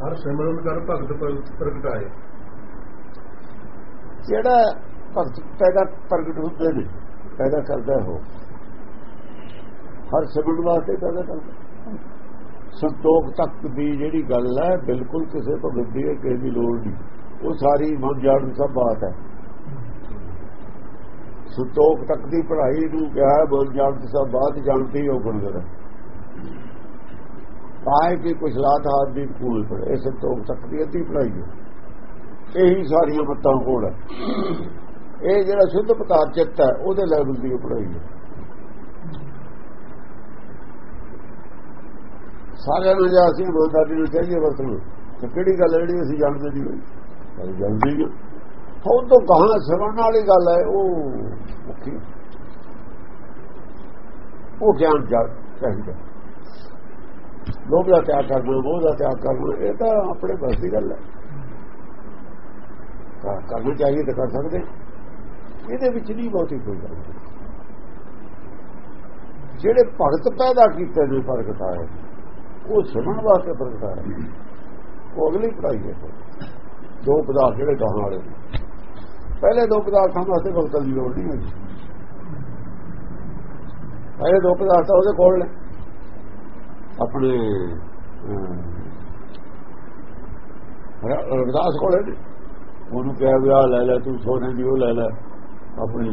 ਹਰ ਸਿਮਰਨ ਕਰ ਭਗਤ ਪ੍ਰਗਟਾਏ। ਜਿਹੜਾ ਭਗਤ ਪੈਦਾ ਪ੍ਰਗਟ ਹੁੰਦੇ ਨੇ ਪੈਦਾ ਕਰਦਾ ਹੈ ਹਰ ਸਿਮਰਨ ਵਾਸਤੇ ਪੈਦਾ ਕਰਦਾ ਸੰਤੋਖ ਤੱਕ ਦੀ ਜਿਹੜੀ ਗੱਲ ਹੈ ਬਿਲਕੁਲ ਕਿਸੇ ਭਗਤ ਦੀ ਕਿਸੇ ਦੀ ਲੋੜ ਨਹੀਂ। ਉਹ ਸਾਰੀ ਮਨ ਜਾਣ ਸਭ ਬਾਤ ਹੈ। ਸੰਤੋਖ ਤੱਕ ਦੀ ਪੜ੍ਹਾਈ ਨੂੰ ਕਿਹਾ ਹੈ, ਮਨ ਜਾਣ ਸਭ ਬਾਤ ਜਾਣਤੀ ਹੋ। ਗੁਣਗਰ ਪਾਏ ਕਿ ਕੁਛ ਰਾਤ ਹਾਥ ਦੀ ਕੂਲ ਪੜੇ ਇਹ ਸੰਤੋਖ ਤੱਕ ਦੀ ਅੱਧੀ ਪੜ੍ਹਾਈ ਹੈ ਇਹੀ ਸਾਰੀਆਂ ਮੱਤਾਂ ਕੋਲ ਹੈ। ਇਹ ਜਿਹੜਾ ਸ਼ੁੱਧ ਪਦਾਰਥ ਚਿੱਤ ਹੈ, ਉਹਦੇ ਲੈਵਲ ਦੀ ਉਹ ਪੜ੍ਹਾਈ ਹੈ ਸਾਰਿਆਂ ਨੂੰ ਜੇ ਅਸੀਂ ਇਮਾਨਦਾਰੀ ਨੂੰ ਚਾਹੀਏ ਵਰਤਣ। ਤੇ ਕਿਹੜੀ ਗੱਲ ਹੈ ਜਿਹੜੀ ਅਸੀਂ ਜਾਣਦੇ ਨਹੀਂ ਹੋਈ ਅਸੀਂ ਜਾਣਦੇ ਹੀ ਹਾਂ ਤੋਂ ਕਹਾਂ ਸਮਝਣ ਵਾਲੀ ਗੱਲ ਹੈ, ਉਹ ਮੁੱਖੀ ਉਹ ਗਿਆਨ ਜਾ ਚਾਹੀਦਾ। ਲੋਭ ਦਾ ਤਿਆਗ ਕਰਨਾ ਮੋਹ ਦਾ ਤਿਆਗ ਕਰਨਾ ਇਹ ਤਾਂ ਆਪਣੇ ਬਸ ਦੀ ਗੱਲ ਹੈ। ਕਰਨੀ ਚਾਹੀਏ ਤਾਂ ਕਰ ਸਕਦੇ। ਇਹਦੇ ਵਿੱਚ ਨਹੀਂ ਬਹੁਤੀ ਕੋਈ ਗੱਲ ਜਿਹੜੇ ਭਗਤ ਪੈਦਾ ਕੀਤੇ ਨੇ, ਪ੍ਰਗਟਾਏ ਉਹ ਸੁਣਨ ਵਾਸਤੇ ਪ੍ਰਗਟਾਏ ਉਹ ਅਗਲੀ ਪੜਾਈ ਹੈ ਦੋ ਪਦਾਰਥ ਜਿਹੜੇ ਗਾਉਣ ਵਾਲੇ ਨੇ। ਪਹਿਲੇ ਦੋ ਪਦਾਰਥਾਂ ਵਾਸਤੇ ਭਗਤਾਂ ਦੀ ਲੋੜ ਨਹੀਂ ਹੋਈ ਪਹਿਲੇ ਦੋ ਪਦਾਰਥ ਉਹਦੇ ਕੋਲ ਨੇ। ਆਪਣੇ ਰਵਿਦਾਸ ਕੋਲੇ ਨੇ ਉਹਨੂੰ ਕਿਹਾ ਵੀ ਲੈ ਲੈ ਤੂੰ ਸੋਨੇ ਦੀ ਉਹ ਲੈ ਲੈ ਆਪਣੀ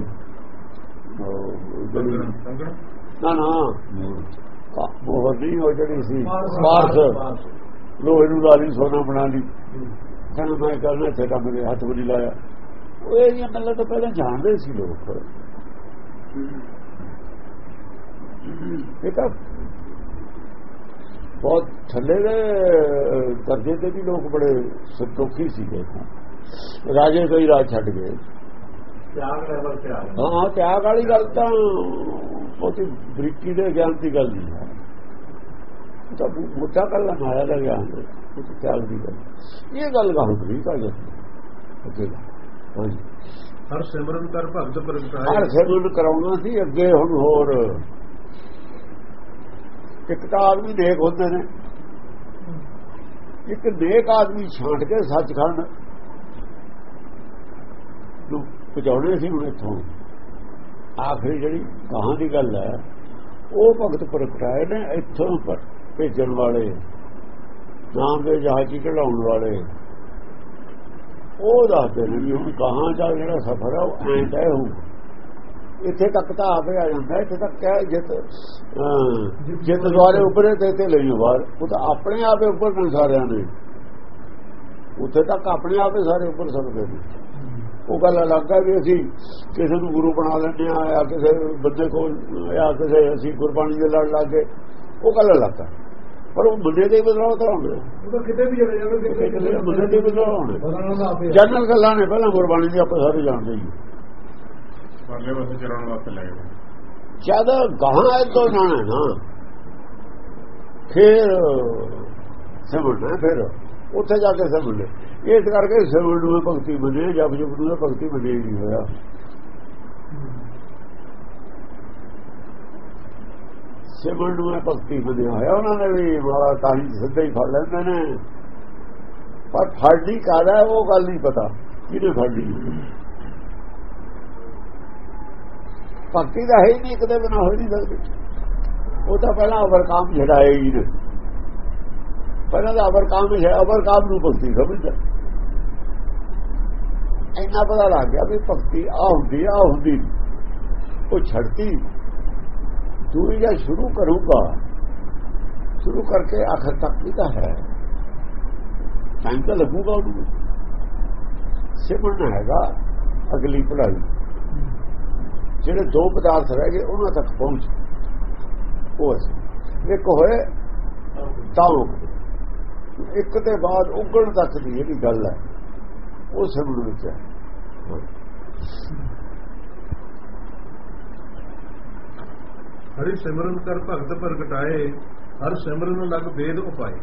ਨਾ ਨਾ ਉਹ ਨਹੀਂ ਉਹ ਜਿਹੜੀ ਸੀ। ਪਾਰਸ ਲੋਹੇ ਨੂੰ ਲਾਲੀ ਸੋਨਾ ਬਣਾ ਲਈ ਕਹਿੰਦਾ ਮੈਂ ਕਰਨਾ ਤਾਂ ਮੇਰੇ ਹੱਥ ਵੀ ਨਹੀਂ ਲਾਇਆ ਉਹ ਇਹ ਜਿਹੀਆਂ ਗੱਲਾਂ ਤਾਂ ਪਹਿਲਾਂ ਜਾਣਦੇ ਸੀ ਲੋਕ ਇਹ ਤਾਂ ਬਹੁਤ ਥੱਲੇ ਦੇ ਦਰਜੇ ਦੇ ਵੀ ਲੋਕ ਬੜੇ ਸੰਤੋਖੀ ਸੀਗੇ ਰਾਜੇ ਕੋਈ ਰਾਜ ਛੱਡ ਗਏ। ਤਿਆਗ ਲੈਵਲ ਤੇ ਆ ਹਾਂ ਤਿਆਗ ਵਾਲੀ ਗੱਲ ਤਾਂ ਬਹੁਤੀ ਬਰੀਕੀ ਦੇ ਗਿਆਨ ਦੀ ਗੱਲ ਨਹੀਂ ਹੈ। ਤਾਂ ਮੁੱਦਾ ਹੈ ਮਾਇਆ ਦਾ ਗਿਆਨ ਹੈ ਤਾਂ ਤਿਆਗ ਦੀ ਗੱਲ ਇਹ ਗੱਲ ਗਾਹ ਜਾਂਦੀ ਹੈ ਅਕੇਲਾ ਹਾਂਜੀ ਹਰ ਸਿਮਰਨ ਕਰ ਭਗਤ ਪ੍ਰਗਟਾਏ। ਹਰ ਸਿਰ ਕਰਾਉਣਾ ਸੀ ਅੱਗੇ ਹੁਣ ਹੋਰ ਇੱਕ ਤਾਂ ਆਦਮੀ ਨੇਕ ਹੁੰਦੇ ਨੇ। ਇੱਕ ਨੇਕ ਆਦਮੀ ਛਾਂਟ ਕੇ ਸੱਚਖੰਡ ਨੂੰ ਪਹੁੰਚਾਉਣੇ ਸੀ ਹੁਣ ਇੱਥੋਂ। ਆਖਰੀ ਜਿਹੜੀ ਕਹਾਂ ਦੀ ਗੱਲ ਹੈ, ਉਹ ਭਗਤ ਪ੍ਰਗਟਾਏ ਨੇ ਇੱਥੋਂ ਪ- ਭੇਜਣ ਵਾਲੇ, ਨਾਮ ਦੇ ਜਹਾਜ਼ੀ ਕਢਾਉਣ ਵਾਲੇ। ਉਹ ਦੱਸਦੇ ਨੇ ਵੀ ਹੁਣ ਕਹਾਂ ਦਾ ਜਿਹੜਾ ਸਫ਼ਰ ਹੈ ਉਹ ਐਂ ਤੈਅ ਹੋਊ ਇੱਥੇ ਤੱਕ ਤਾਂ ਆਪੇ ਆ ਜਾਂਦਾ ਇੱਥੇ ਤੱਕ ਕਹਿ ਜਿੱਤ ਜਿੱਤ ਦੁਆਰੇ ਉੱਪਰੇ ਤੇ ਤੇ ਲਈ ਬਾਹਰ। ਉਹ ਤਾਂ ਆਪਣੇ ਆਪੇ ਉੱਪਰ ਨੇ ਸਾਰਿਆਂ ਨੇ ਉੱਥੇ ਤੱਕ ਆਪਣੇ ਆਪੇ ਸਾਰੇ ਉੱਪਰ ਸਕਦੇ ਨੇ। ਉਹ ਗੱਲ ਅਲੱਗ ਹੈ ਵੀ ਅਸੀਂ ਕਿਸੇ ਨੂੰ ਗੁਰੂ ਬਣਾ ਲੈਂਦੇ ਆ ਜਾਂ ਕਿਸੇ ਬੰਦੇ ਕੋਲ ਜਾਂ ਕਿਸੇ ਅਸੀਂ ਗੁਰਬਾਣੀ ਦੇ ਲੜ ਲੱਗ ਗਏ। ਉਹ ਗੱਲ ਅਲੱਗ ਹੈ ਪਰ ਉਹ ਬੰਦੇ ਦੇ ਬਦਲਾਅ ਤਾਂ ਹੁੰਦੇ ਉਹ ਤਾਂ ਕਿਤੇ ਵੀ ਚਲੇ ਕਿਤੇ ਬੰਦੇ ਦੇ ਬਦਲਾਅ ਹੁੰਦੇ ਆਪੇ ਜਨਰਲ ਗੱਲਾਂ ਨੇ ਪਹਿਲਾਂ ਗੁਰਬਾਣੀ ਦੀ ਆਪਾਂ ਸਾਰੇ ਜਾਣਦੇ ਹਾਂ। ਪਰਲੇ ਪਾਸੇ ਚਲਾਉਣ ਵਾਸਤੇ ਲੈ ਗਏ ਜਦ ਗਾਹਾਂ ਤੋਂ ਜਾਣਾ ਨਾ। ਫਿਰ ਸਮਝਣਾ ਫਿਰ। ਉੱਥੇ ਜਾ ਕੇ ਸਮਝਣਾ ਇਸ ਕਰਕੇ ਸਿਮਰਨ ਨੂੰ ਭਗਤੀ ਬਣੇ ਜਪ ਜਬ ਨੂੰ ਭਗਤੀ ਬਣੇ ਹੀ ਨਹੀਂ ਹੋਇਆ। ਸਿਮਰਨ ਨੂੰ ਇਹ ਭਗਤੀ ਬਣਿਆ ਹੋਇਆ। ਉਹਨਾਂ ਨੇ ਵੀ ਮਾਰਾ ਤਾਂ ਹੀ ਸਿੱਧਾ ਹੀ ਫੜ ਲੈਂਦੇ ਨੇ। ਪਰ ਫੜਨੀ ਕਾਹਦਾ ਹੈ, ਉਹ ਗੱਲ ਨਹੀਂ ਪਤਾ। ਕਿਹਨੇ ਫੜਨੀ? ਭਗਤੀ ਦਾ ਹੈ ਹੀ ਨਹੀਂ, ਕਦੇ ਬਣਾ ਹੋਈ ਨਹੀਂ ਸਕਦੀ ਉਹ ਤਾਂ ਪਹਿਲਾਂ ਅਵਰਕਾਮ ਛਡਾਏ ਹੀ ਨੇ। ਪਹਿਲਾਂ ਤਾਂ ਅਵਰਕਾਮ ਹੀ ਹੈ ਅਵਰਕਾਮ ਨੂੰ ਭਗਤੀ ਸਮਝਦਾ। ਇੰਨਾ ਪਤਾ ਲੱਗ ਗਿਆ ਵੀ ਭਗਤੀ ਆ ਹੁੰਦੀ ਆ ਹੁੰਦੀ। ਉਹ ਛੱਡਤੀ। ਦੂਰੀ ਜਾਂ ਸ਼ੁਰੂ ਕਰੂਗਾ, ਸ਼ੁਰੂ ਕਰਕੇ ਆਖਰ ਤੱਕ ਵੀ ਤਾਂ ਹੈ। ਟਾਈਮ ਤਾਂ ਲੱਗੂਗਾ ਉਹਨੂੰ। ਸਿਮਰਨਾ ਹੈਗਾ ਅਗਲੀ ਪੜਾਈ ਜਿਹੜੇ ਦੋ ਪਦਾਰਥ ਰਹਿ ਗਏ ਉਹਨਾਂ ਤੱਕ ਪਹੁੰਚ ਉਹ ਅਸੀਂ ਇੱਕ ਹੋਏ ਤਾਂ ਇੱਕ ਤੇ ਬਾਅਦ ਉਗਣ ਤੱਕ ਦੀ ਜਿਹੜੀ ਗੱਲ ਹੈ ਉਹ ਸਿਮਰਨ ਵਿੱਚ ਹੈ। ਹਰੀ ਸਿਮਰਨ ਕਰ ਭਗਤ ਪ੍ਰਗਟਾਏ ਹਰ ਸਿਮਰਨ ਲਗ ਵੇਦ ਉਪਾਏ।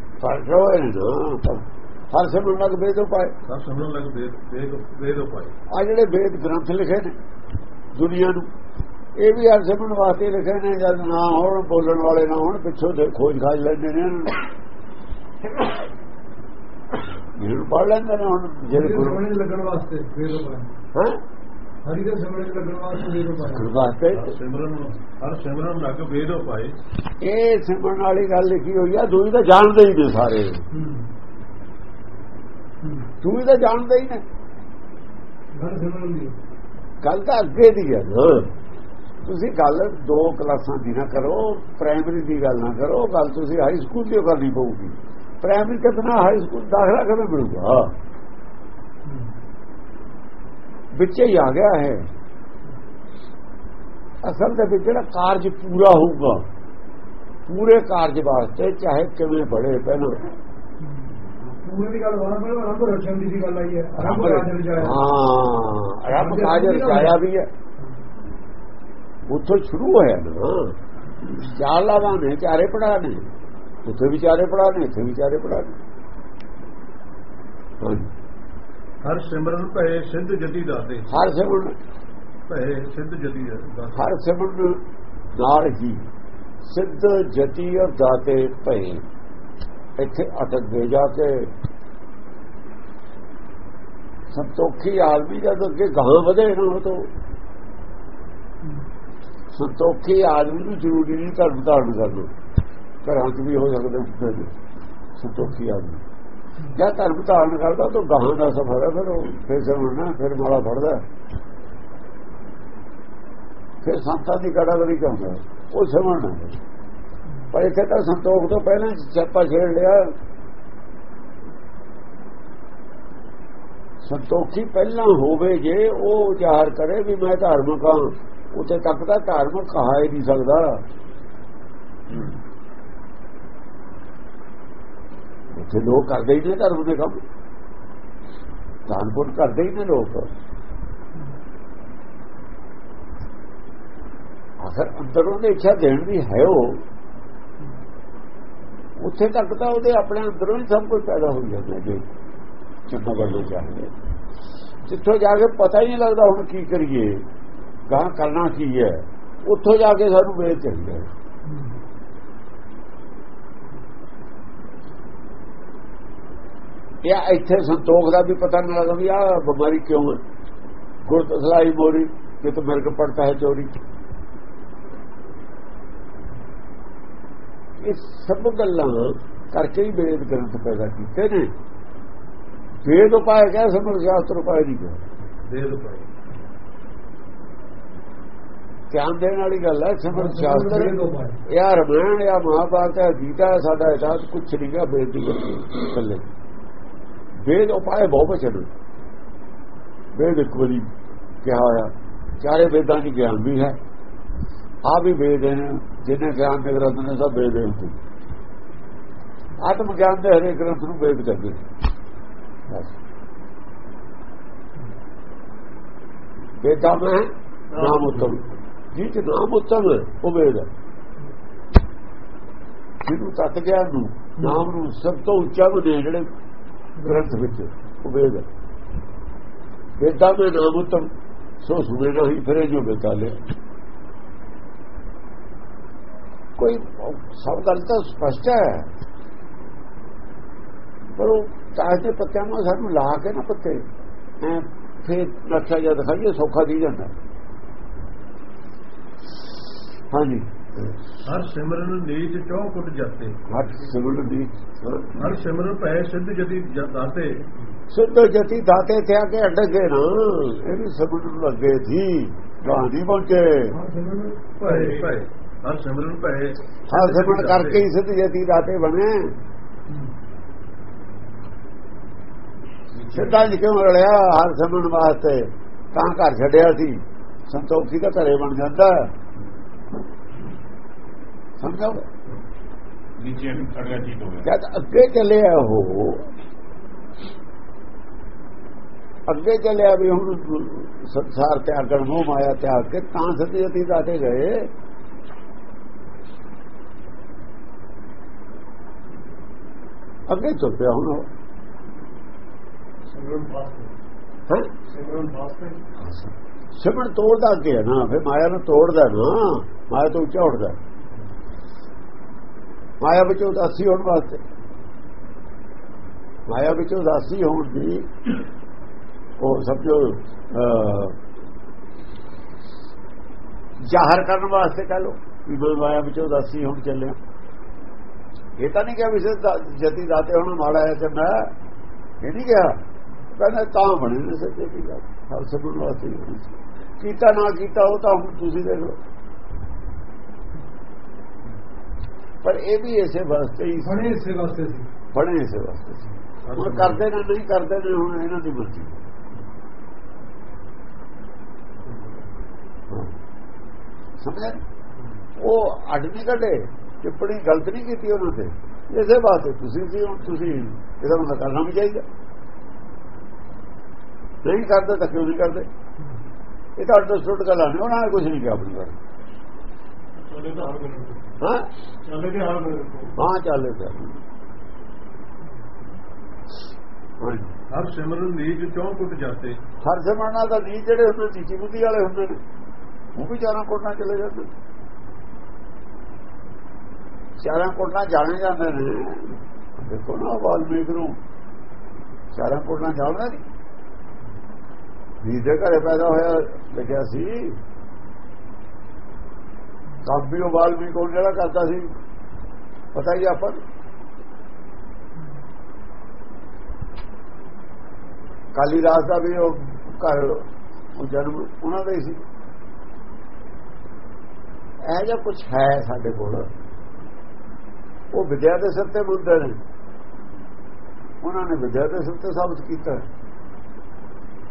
ਹਰ ਸਿਮਰਨ ਲੱਗ ਬੇਦੋ ਪਾਏ ਹਰ ਸਿਮਰਨ ਲਗ ਵੇਦ ਵੇਦ ਉਪਾਏ। ਆ ਜਿਹੜੇ ਵੇਦ ਗ੍ਰੰਥ ਲਿਖੇ ਨੇ ਦੁਨੀਆ ਨੂੰ। ਇਹ ਵੀ ਹਰ ਸਿਮਰਨ ਵਾਸਤੇ ਲਿਖੇ ਨੇ ਜਦ ਨਾ ਹੋਣ ਬੋਲਣ ਵਾਲੇ ਨਾ ਹੋਣ ਪਿੱਛੋਂ ਦੇ ਖੋਜ ਖਾਜ ਲੈਂਦੇ ਨੇ ਇਹਨਾਂ ਨੂੰ। ਇਹਨੂੰ ਪੜ ਲੈਂਦੇ ਨੇ ਹੁਣ ਜਿਹੜੇ ਗੁਰੂ ਸਮਝ ਲੱਗਣ ਵਾਸਤੇ ਫੇਰ ਹਾਂ? ਹਰੀ ਦੇ ਸਮਝ ਲੱਗਣ ਵਾਸਤੇ ਫੇਰ ਉਪਾਏ ਸਿਮਰਨ ਹਰ ਸਿਮਰਨ ਲੱਗ ਵੇਦ ਉਪਾਏ ਇਹ ਸਿਮਰਨ ਵਾਲੀ ਗੱਲ ਲਿਖੀ ਹੋਈ ਆ ਦੂਈ ਤਾਂ ਜਾਣਦੇ ਹੀ ਨੇ ਸਾਰੇ। ਦੂਈ ਤਾਂ ਜਾਣਦੇ ਹੀ ਨੇ। ਹਰ ਸਿਮਰਨ ਦੀ। ਗੱਲ ਤਾਂ ਅੱਗੇ ਦੀ ਹੈ। ਨਾ ਤੁਸੀਂ ਗੱਲ ਦੋ ਕਲਾਸਾਂ ਦੀ ਨਾ ਕਰੋ ਪ੍ਰਾਇਮਰੀ ਦੀ ਗੱਲ ਨਾ ਕਰੋ ਗੱਲ ਤੁਸੀਂ ਹਾਈ ਸਕੂਲ ਦੀ ਕਰਨੀ ਪਊਗੀ। ਪ੍ਰਾਇਮਰੀ ਕਿਤਨਾ ਹਾਈ ਸਕੂਲ ਦਾਖਲਾ ਕਦੋਂ ਮਿਲੂਗਾ? ਵਿੱਚ ਹੀ ਆ ਗਿਆ ਹੈ ਅਸਲ ਦੇ ਵਿੱਚ ਜਿਹੜਾ ਕਾਰਜ ਪੂਰਾ ਹੋਊਗਾ ਪੂਰੇ ਕਾਰਜ ਵਾਸਤੇ ਚਾਹੇ ਕਿਵੇਂ ਬੜੇ ਪਹਿਲਾਂ। ਪੂਰੇ ਦੀ ਗੱਲ ਵਾਲਾ ਪਹਿਲਾਂ ਆਰੰਭ ਰਚਨ ਦੀ ਗੱਲ ਆਈ ਹੈ। ਆਰੰਭ ਰਾਜ ਰਜਾਇਆ ਹਾਂ ਰੱਬ ਕਾਜ ਰਚਾਇਆ ਵੀ ਹੈ। ਉੱਥੋਂ ਸ਼ੁਰੂ ਹੋਇਆ ਨਾ। ਚਾਰ ਲਾਵਾਂ ਨੇ ਚਾਰੇ ਪੜਾ ਨੇ। ਉੱਥੇ ਵੀ ਚਾਰੇ ਪੜਾ ਨੇ ਇੱਥੇ ਵੀ ਚਾਰੇ ਪੜਾ ਨੇ। ਹਾਂਜੀ ਹਰ ਸਿਮਰਨ ਭਏ ਸਿੱਧ ਜਤੀ ਦਾਤੇ। ਹਰ ਸਿਮਰਨ। ਭਏ ਸਿੱਧ ਜਤੀ ਦਾਤੇ। ਹਰ ਸਿਮਰਨ ਨਾਲ ਹੀ ਸਿੱਧ ਜਤੀ ਔਰ ਦਾਤੇ ਭਏ। ਇੱਥੇ ਅਟਕ ਗਏ ਜਾ ਕੇ। ਸੰਤੋਖੀ ਆਦਮੀ ਜਦ ਅੱਗੇ ਗਾਹ ਵਧੇ ਨਾ ਉਹ ਤੋਂ ਸੰਤੋਖੀ ਆਦਮੀ ਨੂੰ ਜ਼ਰੂਰੀ ਨਹੀਂ ਧਰਮ ਧਾਰਨ ਕਰਨਾ। ਘਰਾਂ 'ਚ ਵੀ ਹੋ ਸਕਦਾ ਹੁੰਦੇ ਸੰਤੋਖੀ ਆਦਮੀ ਜਾਂ ਧਰਮ ਧਾਰਨ ਕਰਦਾ ਤਾਂ ਗਾਂ ਦਾ ਸਫਰ ਹੈ, ਫਿਰ ਉਹ ਫਿਰ ਸਮਝਣਾ ਫਿਰ ਮਾਲਾ ਫੜਦਾ। ਫਿਰ ਸੰਤਾਂ ਦੀ ਕੜਾਗੜੀ ਚਾਹੁੰਦਾ ਉਹ ਸਮਝਣਾ ਪਰ ਇੱਥੇ ਤਾਂ ਸੰਤੋਖ ਤੋਂ ਪਹਿਲਾਂ ਚੱਪਾ ਛੇੜ ਲਿਆ। ਸੰਤੋਖੀ ਪਹਿਲਾਂ ਹੋਵੇ ਜੇ ਉਹ ਜ਼ਾਹਰ ਕਰੇ ਵੀ ਮੈਂ ਧਾਰਮਿਕ ਹਾਂ, ਉੱਥੇ ਤੱਕ ਤਾਂ ਧਾਰਮਿਕ ਕਹਾ ਹੀ ਨਹੀਂ ਸਕਦਾ। ਉੱਥੇ ਲੋਕ ਕਰਦੇ ਹੀ ਨੇ ਧਰਮ ਦੇ ਕੰਮ। ਦਾਨਪੁਰ ਕਰਦੇ ਹੀ ਨੇ ਲੋਕ। ਅਸਰ ਅੰਦਰੋਂ ਦੀ ਇੱਛਾ ਦੇਣ ਦੀ ਹੈ ਉਹ ਉੱਥੇ ਤੱਕ ਤਾਂ ਉਹਦੇ ਆਪਣੇ ਅੰਦਰੋਂ ਹੀ ਸਭ ਕੁਝ ਪੈਦਾ ਹੋ ਜਾਂਦਾ ਜੇ। ਚੰਗਾ ਬਣਨਾ ਚਾਹੀਦਾ ਜਿੱਥੋਂ ਜਾ ਕੇ ਪਤਾ ਹੀ ਨਹੀਂ ਲੱਗਦਾ ਹੁਣ ਕੀ ਕਰੀਏ ਕਹਾਂ ਕਰਨਾ ਕੀ ਹੈ। ਉੱਥੋਂ ਜਾ ਕੇ ਸਾਨੂੰ ਵੇਚ ਚਾਹੀਦਾ ਇਹ ਇੱਥੇ ਸੰਤੋਖ ਦਾ ਵੀ ਪਤਾ ਨਹੀਂ ਲੱਗਦਾ ਵੀ ਆ ਬਿਮਾਰੀ ਕਿਉਂ ਹੈ। ਗੁਰਤ ਸਲਾਈ ਮੋਰੀ ਕਿ ਤੂੰ ਮਿਰਗ ਪੜਤਾ ਹੈ ਚੋਰੀ ਇਹ ਸਭ ਗੱਲਾਂ ਕਰਕੇ ਹੀ ਵੇਦ ਗ੍ਰੰਥ ਪੈਦਾ ਕੀਤੇ ਨੇ। ਵੇਦ ਉਪਾਏ ਕਹਿ ਸਮਰ ਸ਼ਾਸਤਰ ਉਪਾਏ ਨਹੀਂ ਕਹਿ। ਵੇਦ ਉਪਾਏ ਧਿਆਨ ਦੇਣ ਵਾਲੀ ਗੱਲ ਹੈ ਸਮਰ ਸ਼ਾਸਤਰ ਇਹ ਰਮਾਇਣ ਜਾਂ ਮਹਾਭਾਰਤ ਹੈ ਗੀਤਾ ਹੈ ਸਾਡਾ ਇਤਿਹਾਸ ਕੁਛ ਨਹੀਂ ਗਾ ਵੇਦ ਦੀ ਗੱਲੇ ਵੇਦ ਉਪਾਏ ਬਹੁ ਬਚਨ ਵੇਦ ਇੱਕ ਵਾਰੀ ਕਿਹਾ ਹੋਇਆ ਚਾਰੇ ਵੇਦਾਂ ਦੀ ਗਿਆਨ ਵੀ ਹੈ। ਆ ਵੀ ਵੇਦ ਹੈ ਜਿਹਨੇ ਗਿਆਨ ਦੇ ਗ੍ਰੰਥ ਨੇ ਸਭ ਵੇਦ ਹੁੰਦੇ। ਆਤਮ ਗਿਆਨ ਦੇ ਹਰੇਕ ਗ੍ਰੰਥ ਨੂੰ ਵੇਦ ਕਹਿੰਦੇ ਬਸ। ਵੇਦਾਂ ਮੈਂ ਨਾਮ ਉਤਮ। ਜੀ ਚ ਨਾਮ ਉਤਮ ਉਹ ਵੇਦ ਹੈ। ਜਿਹਨੂੰ ਤਤ ਗਿਆਨ ਨੂੰ ਨਾਮ ਨੂੰ ਸਭ ਤੋਂ ਉੱਚਾ ਬਣੇ ਜਿਹੜੇ ਗ੍ਰੰਥ ਵਿੱਚ, ਉਹ ਵੇਦ ਹੈ। ਵੇਦਾਂ ਮੈਂ ਨਾਮ ਉਤਮ, ਸੋ ਸੁਣੇ ਨਹੀਂ ਫਿਰੇ ਜੋ ਬੇਤਾਲੇ ਕੋਈ ਸਭ ਗੱਲ ਤਾਂ ਸਪਸ਼ਟ ਹੈ। ਪਰ ਉਹ ਦੇ ਪੱਤਿਆਂ ਨੂੰ ਸਾਨੂੰ ਲਾ ਕੇ ਨਾ ਪੱਤੇ ਐ ਫਿਰ ਨਕਸ਼ਾ ਜਿਹਾ ਦਿਖਾਈਏ ਸੌਖਾ ਦੀ ਜਾਂਦਾ। ਹਾਂਜੀ। ਹਰ ਸਿਮਰਨ ਨੀਚ ਚੌਕੁੱਟ ਜਾਤੇ। ਹੱਥ ਸਿਮਰਨ ਦੀ ਹਰ ਸਿਮਰਨ ਭਏ ਸਿੱਧ ਜਤੀ ਦਾਤੇ। ਸਿੱਧ ਜਤੀ ਦਾਤੇ ਤੇ ਆ ਕੇ ਅੱਡ ਗਏ ਨਾ ਇਹ ਵੀ ਸਿਮਰਨ ਲੱਗੇ ਸੀ ਗਾਂਧੀ ਪਹੁੰਚੇ। ਭਏ ਭਏ ਹਰ ਸਿਮਰਨ ਭਏ। ਹਰ ਸਿਮਰਨ ਕਰਕੇ ਹੀ ਸਿੱਧ ਜਤੀ ਦਾਤੇ ਬਣੇ। ਸਿੱਧਾ ਜੀ ਕਿਉਂ ਰਲਿਆ? ਹਰ ਸਿਮਰਨ ਵਾਸਤੇ ਤਾਂ ਘਰ ਛੱਡਿਆ ਸੀ। ਸੰਤੋਖੀ ਦਾ ਘਰੇ ਬਣ ਜਾਂਦਾ। ਸਮਝਾਓ ਨੀਚੇ ਅਗਲਾ ਚੀਜ਼ ਹੋ ਗਿਆ। ਜਦ ਅੱਗੇ ਚੱਲਿਆ ਉਹ ਅੱਗੇ ਚੱਲਿਆ ਵੀ ਹੁਣ ਸੰਸਾਰ ਤੇ ਅਗਣ ਮੋਹ ਮਾਇਆ ਤੇ ਆ ਕੇ ਤਾਂ ਸਤਿ ਜਤੀ ਦਾਤੇ ਗਏ। ਅੱਗੇ ਚੱਲ ਪਿਆ ਹੁਣ। ਸਿਮਰਨ ਤੋੜਦਾ ਅੱਗੇ ਹੈ ਨਾ ਫਿਰ ਮਾਇਆ ਨੂੰ ਤੋੜਦਾ ਨਾ ਮਾਇਆ ਤੋਂ ਉੱਚਾ ਉੱਠਦਾ। ਮਾਇਆ ਵਿੱਚੋਂ ਉਦਾਸੀ ਹੋਣ ਵਾਸਤੇ। ਮਾਇਆ ਵਿੱਚ ਉਦਾਸੀ ਹੋਣ ਦੀ ਉਹ ਸਮਝੋ ਜ਼ਾਹਰ ਕਰਨ ਵਾਸਤੇ ਕਹ ਲੋ ਵੀ ਮਾਇਆ ਵਿੱਚ ਉਦਾਸੀ ਹੋਣ ਚੱਲਿਆ। ਇਹ ਤਾਂ ਨਹੀਂ ਕਿ ਵਿਸੇ ਜਤੀ ਦਾਤੇ ਹੁਣ ਮਾੜਾ ਹੈ ਚੰਗਾ ਇਹ ਨਹੀਂ ਕਿਹਾ। ਕਹਿੰਦਾ ਤਾਂ ਬਣੇ ਨੇ ਸੱਚੇ ਕੀ ਗੱਲ। ਹਰ ਸਭ ਨੂੰ ਵਾਸਤੇ। ਕੀਤਾ ਨਾ ਕੀਤਾ ਉਹ ਤਾਂ ਹੁਣ ਤੁਸੀਂ ਦੇਖ ਲਓ। ਪਰ ਇਹ ਵੀ ਇਸੇ ਵਾਸਤੇ ਹੀ ਬਣੇ ਇਸੇ ਵਾਸਤੇ ਸੀ। ਬਣੇ ਇਸੇ ਵਾਸਤੇ ਸੀ। ਹੁਣ ਕਰਦੇ ਨੇ ਨਹੀਂ ਕਰਦੇ ਨੇ ਹੁਣ ਇਹਨਾਂ ਦੀ ਮਰਜ਼ੀ। ਸਮਝਿਆ? ਉਹ ਅੱਡ ਨਹੀਂ ਕੱਢੇ। ਟਿੱਪਣੀ ਗਲਤ ਨਹੀਂ ਕੀਤੀ ਉਹਨਾਂ ਤੇ। ਇਸੇ ਵਾਸਤੇ ਤੁਸੀਂ ਸੀ ਤੁਸੀਂ ਇਹਦਾ ਮਤਲਬ ਕਰਨਾ ਵੀ ਚਾਹੀਦਾ। ਨਹੀਂ ਕਰਦੇ ਤਾਂ ਕਿਉਂ ਨਹੀਂ ਕਰਦੇ? ਇਹ ਤਾਂ ਅੰਡਰਸਟੂਡ ਗੱਲਾਂ ਨੇ ਉਹਨਾਂ ਨੇ ਕੁਝ ਨਹੀਂ ਕਿਹਾ ਆਪਣੀ ਗੱਲ ਹਾਂ? ਚਲੇ ਤੇ ਹਰ ਗੱਲ ਹਾਂ ਚੱਲੇ ਹਰ ਸਿਮਰਨ ਨੀਜ ਚੌਂ ਕੁੱਟ ਜਾਤੇ ਹਰ ਜ਼ਮਾਨਾ ਦਾ ਨਹੀਂ ਜਿਹੜੇ ਹੁੰਦੇ ਨੀਚੀ ਬੁੱਧੀ ਵਾਲੇ ਹੁੰਦੇ ਨੇ ਉਹ ਵੀ ਚਾਰਾਂ ਕੋਟਾਂ ਚਲੇ ਜਾਂਦੇ ਨੇ। ਚਾਰਾਂ ਕੋਟਾਂ ਜਾਣੇ ਜਾਂਦੇ ਨੇ। ਦੇਖੋ ਨਾ ਵਾਲਮੀਕ ਨੂੰ। ਚਾਰਾਂ ਕੋਟਾਂ ਜਾਣਦਾ ਨਹੀਂ। ਜੀ ਦੇ ਘਰੇ ਪੈਦਾ ਹੋਇਆ ਲਿਖਿਆ ਸੀ। ਕੰਮ ਵੀ ਉਹ ਵਾਲਮੀਕ ਉਹ ਜਿਹੜਾ ਕਰਦਾ ਸੀ। ਪਤਾ ਹੀ ਆਪਾਂ ਨੂੰ। ਕਾਲੀ ਦਾਸ ਦਾ ਵੀ ਉਹ ਘਰ, ਉਹ ਜਨਮ ਉਹਨਾਂ ਦਾ ਹੀ ਸੀ। ਇਹ ਜਿਹਾ ਕੁਝ ਹੈ ਸਾਡੇ ਕੋਲ। ਉਹ ਵਿਦਿਆ ਦੇ ਸਿਰ ਤੇ ਬੁੱਧੇ ਨੇ। ਉਹਨਾਂ ਨੇ ਵਿਦਿਆ ਦੇ ਸਿਰ ਤੇ ਸਾਬਤ ਕੀਤਾ।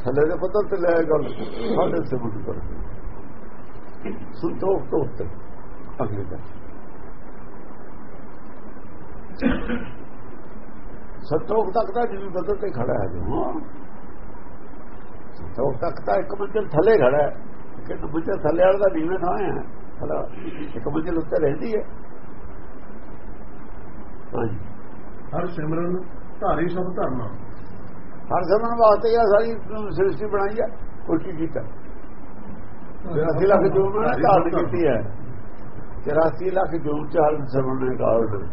ਥੱਲੇ ਦੇ ਪੱਧਰ ਤੇ ਲੈ ਗੱਲ ਸਾਡੇ ਸੇ ਬੁੱਧ ਕਰ ਸੰਤੋਖ ਤੋਂ ਉੱਤੇ ਅਗਲੇ ਦਾ ਸੰਤੋਖ ਤੱਕ ਦਾ ਜਿਵੇਂ ਪੱਧਰ ਤੇ ਖੜਾ ਹੈ ਜੋ ਹਾਂ ਸੰਤੋਖ ਤੱਕ ਤਾਂ ਇੱਕ ਮੰਜ਼ਿਲ ਥੱਲੇ ਖੜਾ ਹੈ। ਕਿ ਮੰਜ਼ਿਲ ਥੱਲੇ ਵਾਲਾ ਦਾ ਨੀਵੇਂ ਨਾ ਹੈ। ਹਲਾ ਇੱਕ ਮੰਜ਼ਿਲ ਉੱਤੇ ਰਹਿੰਦੀ ਹੈ। ਹਰ ਸਿਮਰਨ ਧਾਰੀ ਸਭ ਧਰਨਾ ਹਰ ਸਮਨ ਵਾਸਤੇ ਇਹ ਸਾਰੀ ਸ੍ਰਿਸ਼ਟੀ ਬਣਾਈ ਹੈ ਕੋਈ ਕੀ ਕੀਤਾ 84 ਲੱਖ ਜੂਨ ਨੇ ਧਾਰਨ ਕੀਤੀ ਹੈ। 84 ਲੱਖ ਜੂਨ ਚ ਹਰ ਸਮਨ ਨੇ ਕਾਰਨ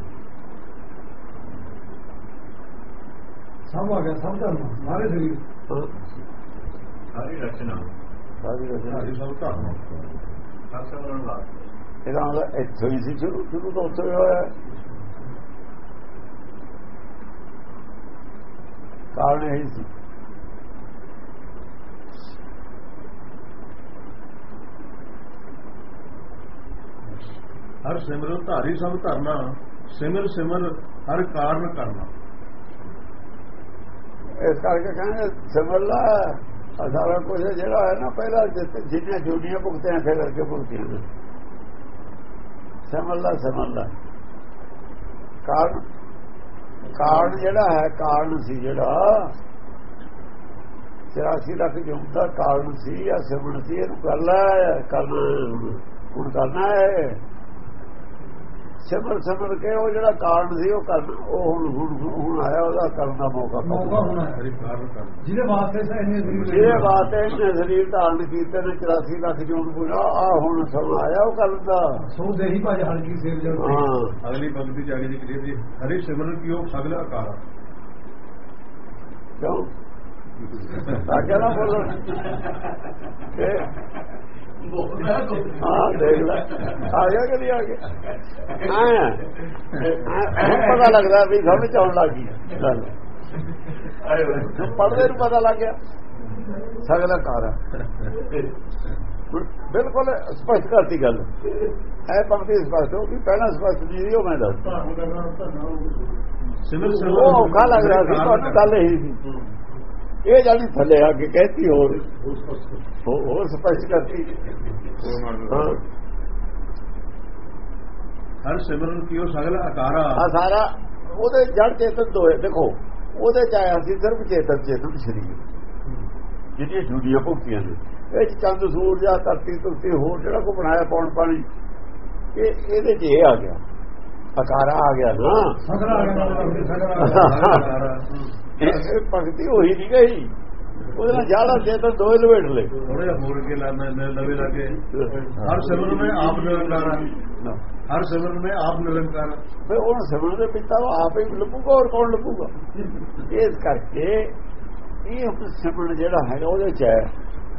ਸਭ ਆ ਗਿਆ ਸਭ ਸਾਰੇ ਸਰੀਰ ਸਾਰੀ ਰਚਨਾ। ਸਾਰੀ ਰਚਨਾ। ਸਭ ਧਰਨਾ ਹਰ ਸਮਰਨ ਵਾਸਤੇ। ਇਹਦਾ ਇੱਥੋਂ ਹੀ ਸੀ ਸ਼ੁਰੂ ਤੋਂ ਉੱਥੇ ਹੀ ਹੋਇਆ ਹੈ। ਕਾਰਨ ਇਹ ਸੀ। ਹਰ ਸਿਮਰਨ ਧਾਰੀ ਸਭ ਧਰਨਾ, ਸਿਮਰ ਸਿਮਰ ਹਰ ਕਾਰਨ ਕਰਨਾ। ਇਸ ਕਰਕੇ ਕਹਿੰਦੇ ਸਿਮਰਲਾ ਆਹ ਸਾਰਾ ਕੁਝ ਜਿਹੜਾ ਹੈ ਨਾ, ਪਹਿਲਾਂ ਜਿੱਥੇ- ਜਿੰਨੀਆਂ ਜੁੜੀਆਂ ਭੁਗਤਿਆਂ, ਫਿਰ ਕਰਕੇ ਭੁਗਤੀਆਂ ਨੇ। ਸਿਮਰਲਾ ਸਿਮਰਲਾ ਕਾਰਨ ਕਾਰਨ ਜਿਹੜਾ ਹੈ ਕਾਰਨ ਸੀ ਜਿਹੜਾ 84 ਲੱਖ ਜੂਨ ਦਾ ਕਾਰਨ ਸੀ ਆ ਸਿਮਰਨ ਸੀ, ਇਹਨੂੰ ਕਰ ਲੈ ਕਰਨਾ ਹੁਣ ਕਰਨਾ ਹੈ। ਸਿਮਰ ਸਿਮਰ ਕੇ ਉਹ ਜਿਹੜਾ ਕਾਰਨ ਸੀ ਉਹ ਕਰਨ ਉਹ ਹੁਣ ਹੁਣ ਹੁਣ ਆਇਆ ਉਹਦਾ ਕਰਨ ਦਾ ਮੌਕਾ ਮੌਕਾ ਹੋਣਾ ਜਿਹਦੇ ਵਾਸਤੇ ਤਾਂ ਇੰਨੇ ਸਰੀਰ ਲਏ। ਇਹ ਬਾਤ ਹੈ ਇਹਨੇ ਸਰੀਰ ਧਾਰਨ ਕੀਤੇ ਨੇ 84 ਲੱਖ ਜੂਨ ਪੂਰਾ ਆ ਹੁਣ ਸਮਾਂ ਆਇਆ ਉਹ ਕਰਨ ਦਾ। ਸੋ ਦੇਹੀ ਭਜ ਹਲਕੀ ਸੇਵ ਜਲ ਹਾਂ। ਅਗਲੀ ਪੰਕਤੀ ਜਾਣੀ ਦੀ ਕਰੀਏ ਜੀ। ਹਰੀ ਸਿਮਰਨ ਕੀ ਉਹ ਸਗਲ ਆਕਾਰ। ਕਿਉਂ? ਤਾਂ ਨਾ ਬੋਲੋ ਕਿ ਹਾਂ ਦੇਖ ਲੈ। ਆ ਗਿਆ ਕਿ ਨਹੀਂ ਆ ਗਿਆ? ਹਾਂ ਹੁਣ ਪਤਾ ਲੱਗਦਾ ਵੀ ਸਮਝ ਆਉਣ ਲੱਗੀ ਪੜਦੇ ਨੂੰ ਪਤਾ ਲੱਗ ਗਿਆ। ਸਗਲਾ ਕਾਰਾ ਬਿਲਕੁਲ ਸਪਸ਼ਟ ਕਰਤੀ ਗੱਲ। ਇਹ ਪੰਕਤੀ ਸਪਸ਼ਟ ਹੋ ਗਈ ਪਹਿਲਾਂ ਸਪਸ਼ਟ ਨਹੀਂ ਸੀ ਉਹ ਮੈਂ ਦੱਸ ਸਿਮਰ ਸਿਮਰਨ ਉਹ ਔਖਾ ਲੱਗ ਰਿਹਾ ਸੀ ਤੁਹਾਨੂੰ ਗੱਲ ਇਹੀ ਸੀ। ਇਹ ਜਾਨੀ ਥੱਲੇ ਆ ਕੇ ਕਹਿਤੀ ਹੋਰ ਹੋਰ ਸਪਸ਼ਟ ਕਰਤੀ। ਹਰ ਸਿਮਰਨ ਕੀ ਉਹ ਸਗਲ ਆਕਾਰਾ ਆ ਸਾਰਾ ਉਹਦੇ ਜੜ ਚੇਤਨ ਦੋਏ ਦੇਖੋ ਉਹਦੇ ਚ ਆਇਆ ਸੀ ਸਿਰਫ ਚੇਤਨ ਚੇਤਨ ਸਰੀਰ ਜਿਹੜੀਆਂ ਜੁੜੀਆਂ ਭੁਗਤੀਆਂ ਨੇ ਇਹ ਚੰਦ ਸੂਰਜ ਆ ਧਰਤੀ ਤੁਰਤੀ ਹੋਰ ਜਿਹੜਾ ਕੋ ਬਣਾਇਆ ਪੌਣ ਪਾਣੀ ਇਹ ਇਹਦੇ ਚ ਇਹ ਆ ਗਿਆ। ਅਕਾਰਾ ਆ ਗਿਆ ਨਾ। ਸਗਰਾ ਆ ਗਿਆ। ਭਗਤੀ ਹੋਈ ਨਹੀਂ ਗਈ। ਉਹਦੇ ਨਾਲ ਜਾੜਾ ਚੇਤਨ ਦੋਏ ਲਵੇਟ ਲੈ ਥੋੜਾ ਜਿਹਾ ਹੋਰ ਕੇ ਲਾਣਾ ਲਵੇ ਲਾਗੇ ਹਰ ਸਿਮਰਨ ਮੈਂ ਆਪ ਨਿਰੰਕਾਰ ਹਰ ਸਿਮਰਨ ਮੈਂ ਆਪ ਨਿਰੰਕਾਰ ਫਿਰ ਉਹਨੂੰ ਸਮਝ ਦੇ ਪਿੱਤਾ ਉਹ ਆਪ ਹੀ ਲੱਭੂਗਾ ਹੋਰ ਕੌਣ ਲੱਭੂਗਾ? ਇਸ ਕਰਕੇ ਇਹ ਹੁਣ ਸਿਮਰਨ ਜਿਹੜਾ ਹੈਗਾ ਉਹਦੇ ਚ ਹੈ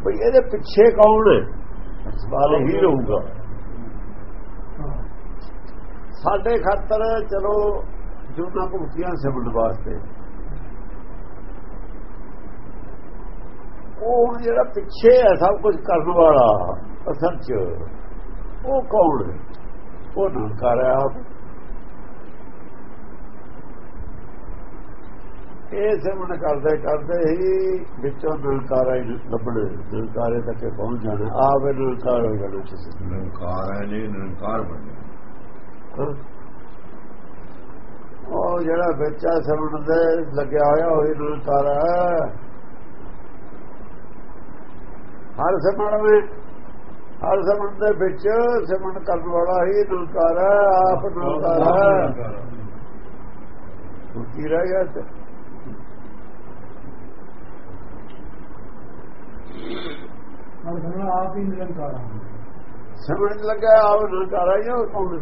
ਭਈ ਇਹਦੇ ਪਿੱਛੇ ਕੌਣ ਹੈ? ਸਵਾਲ ਹੀ ਰਹੂਗਾ। ਹਾਂ। ਸਾਡੇ ਖਾਤਰ ਚਲੋ ਜੁਨਾ ਭੁਗਤੀਆਂ ਸਿਮਰਨ ਵਾਸਤੇ। ਉਹ ਹੁਣ ਜਿਹੜਾ ਪਿੱਛੇ ਹੈ ਸਭ ਕੁਝ ਕਰਨ ਵਾਲਾ ਅਸਲ ਚ ਉਹ ਕੌਣ ਹੈ? ਉਹ ਨਿਰੰਕਾਰ ਹੈ ਆਪ। ਇਹ ਸਿਮਰਨ ਕਰਦੇ ਕਰਦੇ ਹੀ ਵਿੱਚੋਂ ਨਿਰੰਕਾਰਾ ਹੀ ਲੱਭਣੇ ਨਿਰੰਕਾਰੇ ਤੱਕ ਪਹੁੰਚ ਜਾਣਾ ਇਹ ਨਿਰੰਕਾਰ ਹੋ ਜਾਣਾ। ਤੁਸੀਂ ਨਿਰੰਕਾਰ ਹੈ ਜੀ ਨਿਰੰਕਾਰ ਬਣਿਆ ਉਹ ਜਿਹੜਾ ਬੱਚਾ ਸਿਮਰਨ ਦੇ ਲੱਗਿਆ ਹੋਇਆ ਉਹ ਨਿਰੰਕਾਰ ਹੈ। ਹਰ ਸਿਮਰਨ ਵਿੱਚ ਹਰ ਸਿਮਰਨ ਦੇ ਵਿੱਚ ਸਿਮਰਨ ਕਰਨ ਵਾਲਾ ਹੀ ਨਿਰੰਕਾਰ ਹੈ ਆਪ ਨਿਰੰਕਾਰ ਹੈ। ਉਹ ਕੀ ਰਹਿ ਗਿਆ ਤੇ ਹਰ ਸਮੇਂ ਆਪ ਹੀ ਨਿਰੰਕਾਰ ਹੈ। ਸਮਝ ਲੱਗਾ ਆਪ ਨਿਰੰਕਾਰ ਹੈ ਜਾਂ ਕੌਣ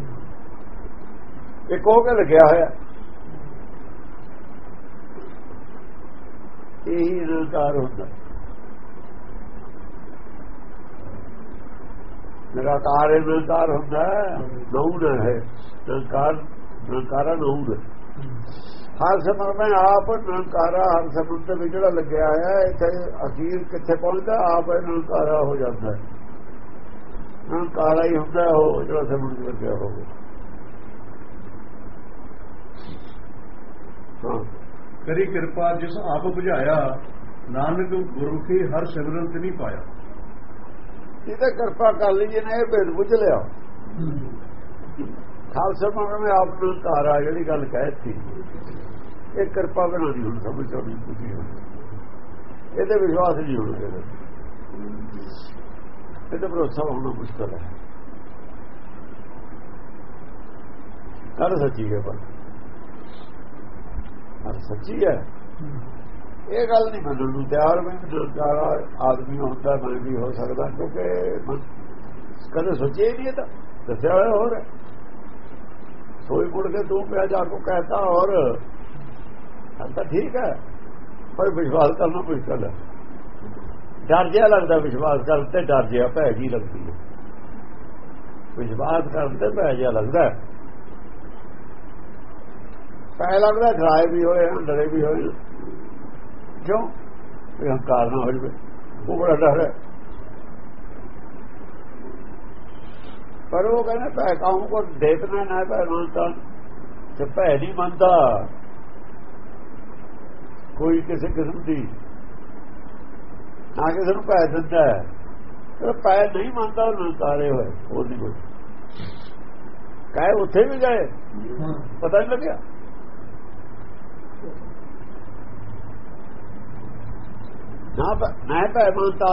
ਇੱਕ ਹੋ ਕੇ ਲੱਗਿਆ ਹੋਇਆ? ਇਹੀ ਨਿਰੰਕਾਰ ਹੁੰਦਾ। ਨਿਰਾਕਾਰ ਇਹ ਨਿਰੰਕਾਰ ਹੁੰਦਾ ਨੌਨ ਹੈ ਨਿਰੰਕਾਰ ਨਿਰੰਕਾਰਾ ਨੌਨ ਹਰ ਸਮਰ ਮੈਂ ਆਪ ਨਿਰੰਕਾਰਾ, ਹਰ ਸਮਰ ਦੇ ਵਿੱਚ ਜਿਹੜਾ ਲੱਗਿਆ ਹੋਇਆ, ਇੱਥੇ ਅਖੀਰ ਕਿੱਥੇ ਪਹੁੰਚਦਾ, ਆਪ ਇਹ ਨਿਰੰਕਾਰਾ ਹੋ ਜਾਂਦਾ ਹੈ। ਨਿਰੰਕਾਰਾ ਹੀ ਹੁੰਦਾ ਉਹ ਜਿਹੜਾ ਸਮਰ ਦੇ ਲੱਗਿਆ ਹੋਵੇ। ਕਰੀ ਕਿਰਪਾ ਜਿਸ ਆਪ ਬੁਝਾਇਆ, ਨਾਨਕ ਗੁਰਮੁਖੀ ਹਰ ਸਿਮਰਨ ਤੇ ਨਹੀਂ ਪਾਇਆ। ਇਹਦਾ ਕਿਰਪਾ ਕਰ ਲਈ ਜਿਹਨੇ ਇਹ ਭੇਦ ਬੁੱਝ ਲਿਆ। ਖਾਲਸਾ ਮਨ ਮੈਂ ਆਪ ਨੂੰ ਤਾਰਾ ਜਿਹੜੀ ਗੱਲ ਕਹਿਤੀ ਇਹ ਕਿਰਪਾ ਬਣਾ ਦੀ ਹੁਣ ਸਮਝ ਚੋਣੀ ਤੁਸੀਂ ਇਹਦੇ ਵਿਸ਼ਵਾਸ ਨਹੀਂ ਹੋਣਾ ਇਹਦੇ ਇਹਦੇ ਭਰੋਸਾ ਹੋਣਾ ਮੁਸ਼ਕਲ ਹੈ। ਕਰ ਸੱਚੀ ਹੈ ਪਰ। ਸੱਚੀ ਹੈ। ਇਹ ਗੱਲ ਨਹੀਂ ਮੰਨਣ ਨੂੰ ਤਿਆਰ। ਮੈਂ ਜਿਹੜਾ ਆਦਮੀ ਹੁੰਦਾ, ਮੈਂ ਵੀ ਹੋ ਸਕਦਾ, ਕਿਉਂਕਿ ਕਦੇ ਸੋਚਿਆ ਨਹੀਂ ਇਹ ਤਾਂ। ਦੱਸਿਆ ਹੋਇਆ ਹੋਰ। ਹੈ। ਸੋਈ ਮੁੜ ਕੇ ਤੂੰ ਪਿਆ ਜਾ ਕੋ ਕਹਤਾ ਔਰ ਤਾਂ ਠੀਕ ਹੈ, ਪਰ ਵਿਸ਼ਵਾਸ ਕਰਨਾ ਮੁਸ਼ਕਲ ਹੈ। ਡਰ ਜਿਹਾ ਲੱਗਦਾ, ਵਿਸ਼ਵਾਸ ਕਰਨ ਤੇ ਡਰ ਜਿਹਾ ਭੈ ਜੀ ਲੱਗਦੀ ਹੈ। ਵਿਸ਼ਵਾਸ ਕਰਨ ਤੇ ਭੈ ਜਿਹਾ ਲੱਗਦਾ ਹੈ। ਭੈ ਲੱਗਦਾ, ਖਰਾਏ ਵੀ ਹੋਏ ਡਰੇ ਵੀ ਹੋਏ। ਕਿਉਂ? ਹੰਕਾਰ ਨਾ ਹੋ ਜਵੇ। ਉਹ ਬੜਾ ਡਰ ਹੈ। ਪਰ ਉਹ ਕਹਿੰਦਾ ਭੈ ਕਾਹੂ ਕੋ ਦੇਖਣਾ ਨਾ ਭੈ ਮੰਨਤਾ ਤੇ ਭੈ ਨਹੀਂ ਮੰਨਦਾ ਕੋਈ ਕਿਸੇ ਕਿਸਮ ਦੀ ਨਾ ਕਿਸੇ ਨੂੰ ਭੈ ਦਿੰਦਾ ਹੈ। ਤੇ ਭੈ ਨਹੀਂ ਮੰਨਦਾ ਉਹ ਨਕਾਰੇ ਹੋਏ ਉਹ ਨਹੀਂ ਕੋਈ। ਕਾਏ ਉੱਥੇ ਵੀ ਗਏ ਪਤਾ ਨਹੀਂ ਲੱਗਿਆ। ਨਾ ਭੈ- ਨਾ ਭੈ ਮੰਨਤਾ।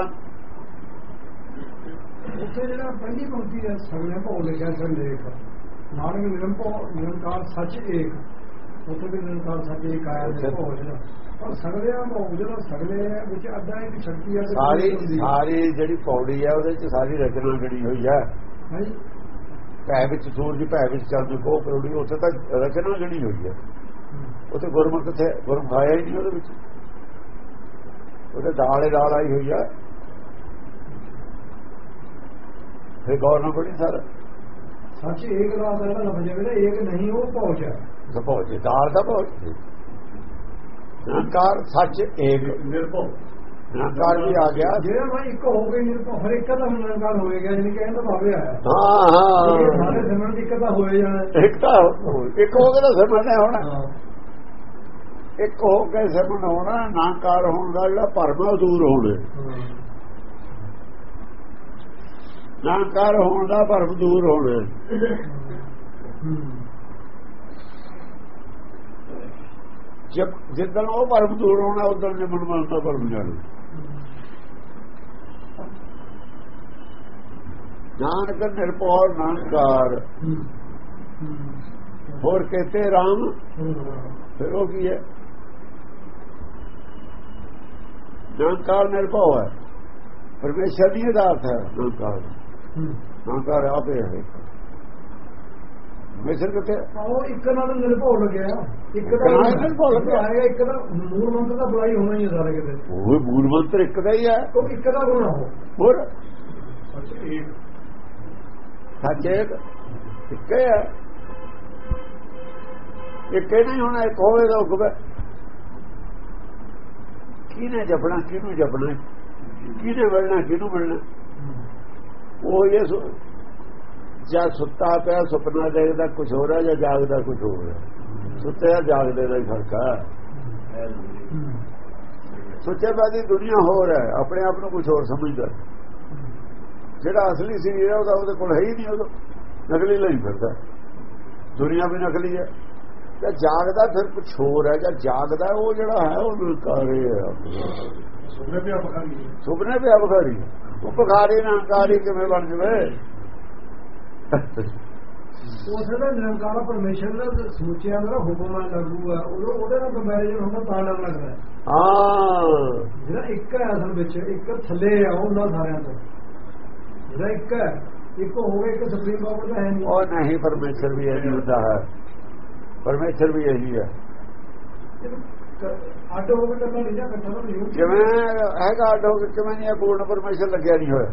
ਉੱਥੇ ਜਿਹੜਾ ਪਹਿਲੀ ਪੰਕਤੀ ਹੈ ਸਗਲੇ ਭਉ ਲਿਖਿਆ ਸੰਦੇਖ ਨਾਨਕ ਨਿਰੰਭਉ ਨਿਰੰਕਾਰ ਸੱਚ ਏਕ। ਉੱਥੇ ਵੀ ਨਿਰੰਕਾਰ ਸੱਚ ਏਕ ਆਇਆ ਉੱਥੇ- ਨਿਰਭਉ ਜਿਹੜਾ। ਪਰ ਸਗਲਿਆਂ ਭਉ ਜਿਹੜਾ ਸਗਲੇ ਹੈ ਵਿੱਚ ਅੱਧਾ ਇੱਕ ਸ਼ਕਤੀ ਹੈ ਤੇ ਸਾਰੀ ਜਿਹੜੀ ਪੌੜੀ ਹੈ ਉਹਦੇ ਚ ਸਾਰੀ ਰਚਨਾ ਜਿਹੜੀ ਹੋਈ ਹੈ? ਭੈ ਵਿੱਚ ਸੂਰਜ ਭੈ ਵਿੱਚ ਚੰਦ ਕੋ ਕਰੋੜੀ ਉੱਥੇ ਤਾਂ ਰਚਨਾ ਜਿਹੜੀ ਹੋਈ ਹੈ। ਉੱਥੇ ਗੁਰਮੁਖ ਕਿੱਥੇ ਗੁਰਮੁਖ ਆਇਆ ਹੀ ਨਹੀਂ ਉਹਦੇ ਵਿੱਚ। ਉਹਦੇ ਦਾਲੇ ਦਾਲ ਆਈ ਹੋਈ ਹੈ ਫਿਰ ਗੌਰ ਨਾ ਪੜੀ ਸਰ। ਸੱਚ ਏਕ ਦਾ ਜਿਹੜਾ ਲਫ਼ਜ਼ ਹੈ ਜਿਹੜਾ ਏਕ ਨਹੀਂ ਉਹ ਪਹੁੰਚ ਹੈ ਸਪੋਜ ਦਾਲ ਦਾ ਪਹੁੰਚ ਨਿਰੰਕਾਰ ਸੱਚ ਏਕ। ਨਿਰਭਉ। ਨਿਰੰਕਾਰ ਵੀ ਆ ਗਿਆ। ਜਿਹੜਾ ਭਾਈ ਇੱਕ ਹੋ ਗਈ ਨਿਰਭਉ ਹਰ ਇੱਕ ਦਾ ਨਿਰੰਕਾਰ ਹੋਏਗਾ ਜਿਹਨੇ ਕਹਿੰਦਾ ਭਾਵੇਂ ਆਇਆ ਹਾਂ। ਹਾਂ ਸਾਰੇ ਸਿਮਰਨ ਦੀ ਇੱਕ ਤਾਂ ਹੋਏ ਜਾਣਾ। ਇੱਕ ਤਾਂ ਇੱਕ ਹੋ ਕੇ ਤਾਂ ਸਮਝਣਾ ਹੋਣਾ। ਹਾਂ। ਇੱਕ ਹੋ ਕੇ ਸਮਝਣਾ ਹੋਣਾ ਨਾਕਾਰ ਹੋਣ ਦਾ ਜਿਹੜਾ ਭਰਮ ਉਹ ਦੂਰ ਹੋਣਾ। ਹਾਂ ਨਾਕਾਰ ਹੋਣ ਦਾ ਭਰਮ ਦੂਰ ਹੋਣਾ। ਹੂੰ ਜਦ ਜਿੱਦਣ ਉਹ ਭਰਮ ਦੂਰ ਹੋਣਾ ਉਦੋਂ ਨੇ ਮਨ ਦਾ ਭਰਮ ਜਾਣਾ। ਨਾਨਕ ਨਿਰਭਉ ਨਾਨਕਾਰ ਹੋਰ ਕਹਤੇ RAM ਹੂੰ। ਫਿਰ ਉਹ ਕੀ ਹੈ? ਨਾਨਕਾਰ ਨਿਰਭਉ ਹੈ। ਪਰਮੇਸ਼ਰ ਦੀ ਅਦਾਰਥ ਹੈ ਨਾਨਕਾਰ ਹੂੰ। ਨਾਨਕਾਰ ਆਪੇ ਹੈ। ਪਰਮੇਸ਼ਰ ਹੈ? ਉਹ ਇੱਕ ਨਾਲ ਨਿਰਭਉ ਲੱਗਿਆ। ਇੱਕ ਨਾਲ ਨਿਰਭਉ ਲੱਗਿਆ। ਇੱਕ ਦਾ ਮੂਲ ਮੰਤਰ ਦਾ ਬੁਲਾਈ ਹੋਣਾ ਹੀ ਹੈ ਸਾਰੇ ਕਿਤੇ। ਉਹ ਮੂਲ ਮੰਤਰ ਇੱਕ ਦਾ ਹੀ ਹੈ। ਉਹ ਇੱਕ ਦਾ ਗੁਣਾ ਹੋ ਹੋਰ? ਅੱਛਾ ਇੱਕ। ਸੱਚ ਇੱਕ। ਹੀ ਇੱਕ ਨਹੀਂ ਹੋਣਾ ਇੱਕ ਹੋਵੇਗਾ ਹੁਕਮ ਹੈ। ਕਿਹਨੇ ਜਪਣਾ, ਕਿਹਨੂੰ ਜਪਣਾ? ਕਿਹਨੇ ਮਿਲਣਾ, ਕਿਹਨੂੰ ਮਿਲਣਾ? ਉਹ ਇਹ ਸੁ- ਜਾਂ ਸੁੱਤਾ ਪਿਆ, ਸੁਪਨਾ ਦੇਖਦਾ ਕੁਝ ਹੋਰ ਹੈ ਜਾਂ ਜਾਗਦਾ ਕੁਝ ਹੋਰ ਹੈ? ਸੁੱਤੇ ਜਾਂ ਜਾਗਦੇ ਦਾ ਹੀ ਫ਼ਰਕ ਹੈ। ਸੁੱਚੇ ਬਾਦੀ ਦੁਨੀਆ ਹੋਰ ਹੈ, ਆਪਣੇ ਆਪ ਨੂੰ ਕੁਝ ਹੋਰ ਸਮਝਦਾ ਜਿਹੜਾ ਅਸਲੀ ਸਰੀਰ ਹੈ, ਉਹਦਾ ਉਹਦੇ ਕੋਲ ਹੈ ਹੀ ਨਹੀਂ ਉਹ ਨਕਲੀ ਲਈ ਫਿਰਦਾ। ਦੁਨੀਆ ਵੀ ਨਕਲੀ ਹੈ। ਤੇ ਜਾਗਦਾ ਫਿਰ ਕੁਝ ਹੋਰ ਹੈ ਜਾਂ ਜਾਗਦਾ ਉਹ ਜਿਹੜਾ ਹੈ ਉਹ ਨਿਰਕਾਰੇ ਹੈ ਸੁਪਨੇ ਵੀ ਖਾਲੀ ਸੁਪਨੇ ਵੀ ਅਬਖਾਰੀ ਉਹ ਨਾ ਅੰਕਾਰੀ ਕਿਵੇਂ ਬਣ ਜਵੇ? ਉਸੇ ਦਾ ਨਿਰੰਕਾਰ ਪਰਮੇਸ਼ਰ ਦਾ ਸਮੁੱਚਿਆ ਦਾ ਹੁਕਮ ਲਾਗੂ ਹੈ ਉਹਦੇ ਉਹਦੇ ਨਾਲ ਕੰਪੈਰੀਜ਼ਨ ਹੁੰਦਾ ਤਾਂ ਡਰ ਲੱਗਦਾ। ਹੈ। ਜਿਹੜਾ ਇੱਕ ਹੈ ਅਸਲ ਵਿੱਚ ਇੱਕ ਥੱਲੇ ਆ ਉਹਨਾਂ ਸਾਰਿਆਂ ਤੋਂ। ਜਿਹੜਾ ਇੱਕ ਹੈ ਇੱਕ ਹੋ ਗਿਆ ਇੱਕ ਸੁਪਰੀਮ ਪਾਵਰ ਦਾ ਹੈ ਨਹੀਂ। ਉਹ ਨਹੀਂ ਪਰਮੇਸ਼ਰ ਵੀ ਇਹੀ ਹੁੰਦਾ ਹੈ। ਪਰਮੇਸ਼ਰ ਵੀ ਇਹੀ ਹੈ ਜਿਵੇਂ ਹੈਗਾ ਅੱਡ ਹੋ ਕੇ ਕਿਵੇਂ ਨਹੀਂ ਹੈ ਪੂਰਨ ਪਰਮੇਸ਼ਰ ਲੱਗਿਆ ਨਹੀਂ ਹੋਇਆ।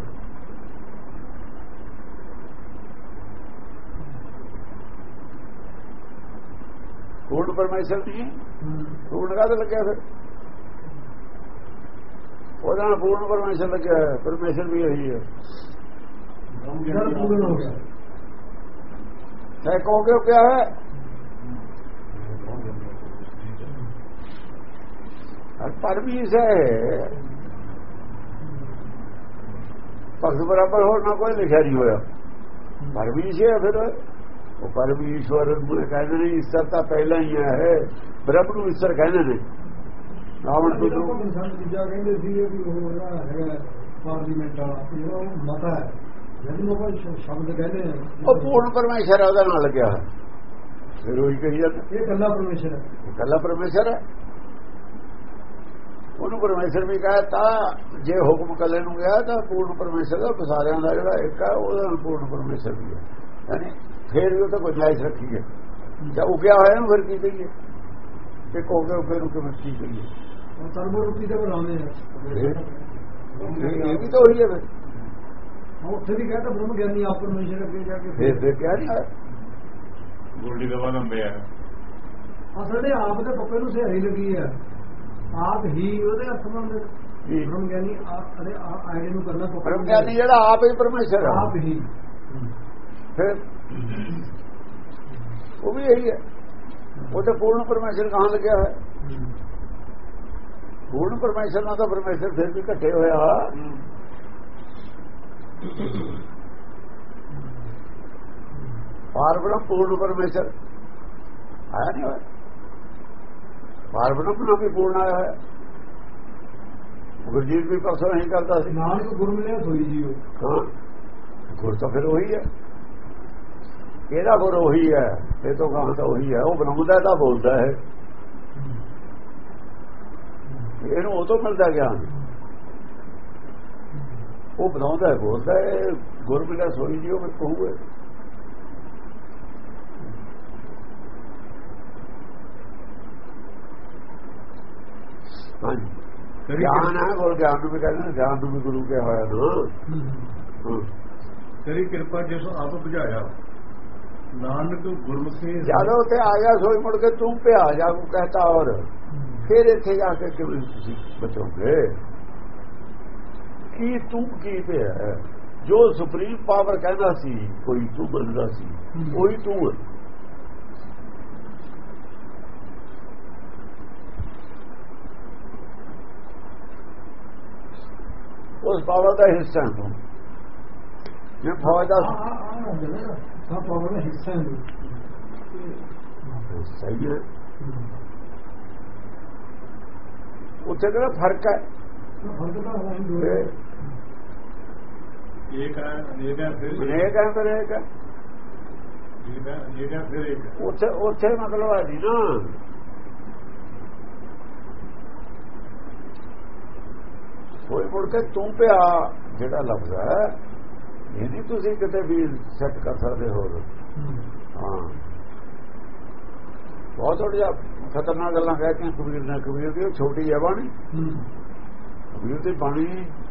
ਪੂਰਨ ਪਰਮੇਸ਼ਰ ਨਹੀਂ? ਪੂਰਨ ਕਾਹਦੇ ਲੱਗਿਆ ਫਿਰ? ਉਹਦਾ ਪੂਰਨ ਪਰਮੇਸ਼ਰ ਲੱਗਿਆ ਹੈ ਪਰਮੇਸ਼ਰ ਵੀ ਇਹੀ ਹੈ ਜਦ ਪੂਰਨ ਹੋ ਗਿਆ। ਹੈ ਕਹੋਗੇ ਕਿਆ ਹੈ ਪਰਮੇਸ਼ ਹੈ। ਭਗਤ ਬਰਾਬਰ ਹੋਰ ਨਾ ਕੋਈ ਲਿਖਿਆ ਨਹੀਂ ਹੋਇਆ। ਪਰਮੇਸ਼ ਹੈ ਫਿਰ। ਉਹ ਪਰਮੇਸ਼ਵਰ ਨੂੰ ਕਹਿੰਦੇ ਨੇ ਇਸ ਤਾਂ ਪਹਿਲਾਂ ਹੀ ਹੈ। ਬ੍ਰਹਮ ਨੂੰ ਈਸ਼ਰ ਕਹਿੰਦੇ ਨੇ। ਰਾਵਣ ਤੋਂ ਜੋ ਜਿਹਾ ਕਹਿੰਦੇ ਸੀ ਵੀ ਉਹ ਹੈਗਾ ਪਾਰਲੀਮੈਂਟ ਵਾਲਾ ਉਹ ਮਤਾ ਹੈ। ਜਦੋਂ ਉਹ ਸ਼ਬਦ ਕਹਿੰਦੇ ਉਹ ਪੂਰਨ ਪਰਮੇਸ਼ਰ ਉਹਦਾ ਨਾਲ ਲੱਗਿਆ ਹੈ ਫਿਰ ਉਹੀ ਕਹੀ ਜਾਂਦਾ। ਇਹ ਕੱਲਾ ਪਰਮੇਸ਼ਰ ਹੈ। ਕੱਲਾ ਪਰਮੇਸ਼ਰ ਹੈ। ਉਹਨੂੰ ਪਰਮੇਸ਼ਰ ਵੀ ਕਹਤਾ ਜੇ ਹੁਕਮ ਕੱਲੇ ਨੂੰ ਗਿਆ ਤਾਂ ਪੂਰਨ ਪਰਮੇਸ਼ਰ ਦਾ ਸਾਰਿਆਂ ਦਾ ਜਿਹੜਾ ਇੱਕ ਹੈ ਉਹਦਾ ਪੂਰਨ ਪਰਮੇਸ਼ਰ ਵੀ ਹੈ। ਯਾਨੀ ਫੇਰ ਵੀ ਉਹ ਤਾਂ ਗੁੰਜਾਇਸ਼ ਰੱਖੀ ਹੈ। ਜਾਂ ਉਗਿਆ ਹੋਇਆ ਨੂੰ ਫਿਰ ਕੀ ਕਹੀਏ? ਤੇ ਕੋਗੇ ਉਗੇ ਨੂੰ ਕਿਵੇਂ ਕੀ ਕਹੀਏ? ਉਹ ਸਰਬ ਰੂਪੀ ਤੇ ਬੁਲਾਉਂਦੇ ਆ। ਇਹ ਵੀ ਤਾਂ ਹੋਈ ਹੈ ਫਿਰ। ਉੱਥੇ ਵੀ ਕਹਿੰਦਾ ਬ੍ਰਹਮ ਗਿਆਨੀ ਆਪ ਪਰਮੇਸ਼ਰ ਅੱਗੇ ਜਾ ਕੇ ਫੇਰ ਫੇਰ ਕਿਹਾ ਨਹੀਂ ਹੋਇਆ ਗੁਰਡੀ ਦਵਾ ਲੰਬੇ ਆ। ਅਸਲ ਦੇ ਆਪ ਦੇ ਪੱਪੇ ਨੂੰ ਸਿਹਾਈ ਲੱਗੀ ਹੈ। ਆਪ ਹੀ ਉਹਦੇ ਮੰਦੇ ਜੀ। ਬ੍ਰਹਮ ਗਿਆਨੀ ਆਪ ਅਰੇ ਆ- ਆਇਡੇ ਨੂੰ ਕਰਨਾ ਪੱਪੇ ਬ੍ਰਹਮ ਗਿਆਨੀ ਜਿਹੜਾ ਆਪ ਹੀ ਪਰਮੇਸ਼ਰ ਹੈ ਆਪ ਹੀ। ਫਿਰ ਉਹ ਵੀ ਇਹੀ ਹੈ। ਉਹ ਤਾਂ ਪੂਰਨ ਪਰਮੇਸ਼ਰ ਕਹਾਂ ਲੱਗਿਆ ਹੋਇਆ। ਪੂਰਨ ਪਰਮੇਸ਼ਰ ਨਾਲ ਤਾਂ ਪਰਮੇਸ਼ਰ ਫਿਰ ਵੀ ਘਟੇ ਹੋਇਆ ਪਾਰਬ੍ਰਹਮ ਪੂਰਨ ਪਰਮੇਸ਼ਰ। ਆਇਆ ਨਹੀਂ ਹੋਇਆ। ਪਾਰਬ੍ਰਹਮ ਨਾਲ ਵੀ ਪੂਰਨ ਆਇਆ ਹੋਇਆ। ਗੁਰਜੀਤ ਵੀ ਪਰਸੋਂ ਨਹੀਂ ਕਰਦਾ ਸੀ। ਨਾਨਕ ਗੁਰੂ ਮਿਲਿਆ ਸੋਈ ਜੀ ਉਹ। ਹਾਂ। ਗੁਰ ਤਾਂ ਫਿਰ ਉਹੀ ਹੈ। ਇਹਦਾ ਗੁਰ ਉਹੀ ਹੈ? ਇਹ ਤੋਂ ਕਹਾਂ ਤਾਂ ਉਹੀ ਹੈ। ਉਹ ਬਣਾਉਂਦਾ ਤਾਂ ਬੋਲਦਾ ਹੈ। ਇਹਨੂੰ ਉਹ ਤੋਂ ਮਿਲਦਾ ਗਿਆਨ। ਉਹ ਬਣਾਉਂਦਾ ਹੈ ਬੋਲਦਾ ਹੈ। ਗੁਰ ਮਿਲਿਆ ਸੋਈ ਜੀ ਉਹ ਮੈਂ ਕਹੂਗਾ। ਹਾਂਜੀ। ਗਿਆਨ ਹੈ ਗੁਰ ਗਿਆਨ ਨੂੰ ਵੀ ਕਹਿੰਦੇ ਨੇ, ਗਿਆਨ ਨੂੰ ਵੀ ਗੁਰੂ ਕਿਹਾ ਹੋਇਆ ਨਾ। ਤੇਰੀ ਕਿਰਪਾ ਜਿਸ ਆਪ ਬੁਝਾਇਆ ਨਾਨਕ ਗੁਰਮੁਖੀ ਜਦੋਂ ਤੇ ਆ ਗਿਆ ਸੋਈ ਮੁੜ ਕੇ ਤੂੰ ਪਿਆ ਜਾ ਕੋ ਕਹਤਾ ਔਰ। ਫਿਰ ਇੱਥੇ ਜਾ ਕੇ ਕਿਵੇਂ ਤੁਸੀਂ ਬਚੋਗੇ? ਕੀ ਤੂੰ ਕੀ ਪਿਆ? ਜੋ ਸੁਪਰੀਮ ਪਾਵਰ ਕਹਿੰਦਾ ਸੀ ਕੋਈ ਤੂੰ ਬੰਦਾ ਸੀ ਉਹੀ ਤੂੰ ਹੈ ਉਸ ਪਾਵਰ ਦਾ ਹਿੱਸਾ ਹੈ। ਤੂੰ ਜੇ ਫੌਜ ਦਾ ਆ ਆ ਆ ਜਿਹੜਾ ਸਭ ਪਾਵਰ ਦਾ ਹਿੱਸਾ ਹੈ। ਸਹੀ ਹੈ। ਉੱਥੇ ਕਿਹੜਾ ਫ਼ਰਕ ਹੈ? ਫ਼ਰਕ ਤਾਂ ਹੋਣਾ ਹੀ ਅਨੇਕ ਹੈ ਫਿਰ ਅਨੇਕ ਹੈ ਫਿਰ ਇੱਕ ਹੈ। ਉੱਥੇ ਉੱਥੇ ਮਤਲਬ ਹੈ ਜੀ ਨਾ। ਕੋਈ ਮੁੜ ਕੇ ਤੂੰ ਪਿਆ। ਜਿਹੜਾ ਲਫ਼ਜ਼ ਹੈ, ਇਹ ਨਹੀਂ ਤੁਸੀਂ ਕਿਤੇ ਵੀ ਸੈੱਟ ਕਰ ਸਕਦੇ ਹੋ ਹਾਂ। ਬਹੁਤ ਥੋੜੀ ਖਤਰਨਾਕ ਗੱਲਾਂ ਕਹਿ ਕੇ ਕਬੀਰ ਨੇ, ਕਬੀਰ ਦੀ ਛੋਟੀ ਹੈ ਬਾਣੀ ਕਬੀਰ ਦੀ ਬਾਣੀ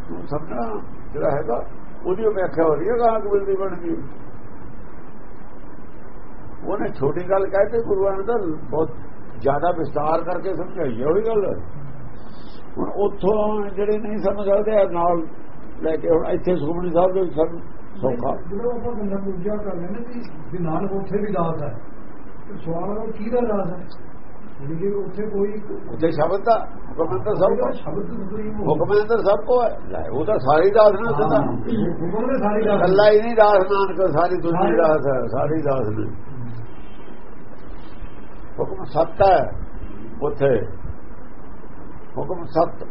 ਤੂੰ ਸਮਝਣਾ, ਜਿਹੜਾ ਹੈਗਾ, ਉਹਦੀ ਉਹ ਵਿਆਖਿਆ ਹੋ ਰਹੀ ਹੈ, ਗਾ ਕਬੀਰ ਦੀ ਬਾਣੀ ਦੀ। ਉਹਨੇ ਛੋਟੀ ਗੱਲ ਕਹਿ ਤੇ ਗੁਰੂਆਂ ਨੇ ਤਾਂ ਬਹੁਤ ਜ਼ਿਆਦਾ ਵਿਸਤਾਰ ਕਰਕੇ ਸਮਝਾਈ ਹੈ, ਉਹੀ ਗੱਲ। ਹੈ ਹੁਣ ਉੱਥੋਂ ਜਿਹੜੇ ਨਹੀਂ ਸਮਝ ਸਕਦੇ ਆ ਨਾਲ ਲੈ ਕੇ ਹੁਣ ਇੱਥੇ ਸੁਖਮਨੀ ਸਾਹਿਬ ਦੇ ਵਿੱਚ ਸਾਨੂੰ ਸੌਖਾ। ਜਦੋਂ ਆਪਾਂ ਬੰਦਾ ਪੂਜਾ ਕਰਦੇ ਨੇ ਵੀ ਵੀ ਨਾਨਕ ਉੱਥੇ ਵੀ ਦਾਸ ਹੈ ਤੇ ਸਵਾਲ ਹੈ ਕਿਹਦਾ ਦਾਸ ਹੈ ਜਿਹੜੀ ਕਿ ਉੱਥੇ ਕੋਈ ਉੱਥੇ ਸ਼ਬਦ ਦਾ ਹੁਕਮ ਤਾਂ ਸਭ ਕੋ ਸ਼ਬਦ ਦੀ ਹੁਕਮ ਤਾਂ ਸਭ ਕੋ ਹੈ। ਲੈ, ਉਹ ਤਾਂ ਸਾਰੀ ਦਾਸ ਨਾ ਸਦਾ ਹੁਕਮ ਨੇ ਸਾਰੀ ਦਾਸ। ਹੀ ਨਹੀਂ ਦਾਸ ਨਾਨਕ ਸਾਰੀ ਦੁਨੀਆ ਦਾਸ ਹੈ ਸਾਰੀ ਦਾਸ ਨੇ। ਹੁਕਮ ਸੱਤ ਹੈ ਉੱਥੇ। ਹੁਕਮ ਸੱਤ।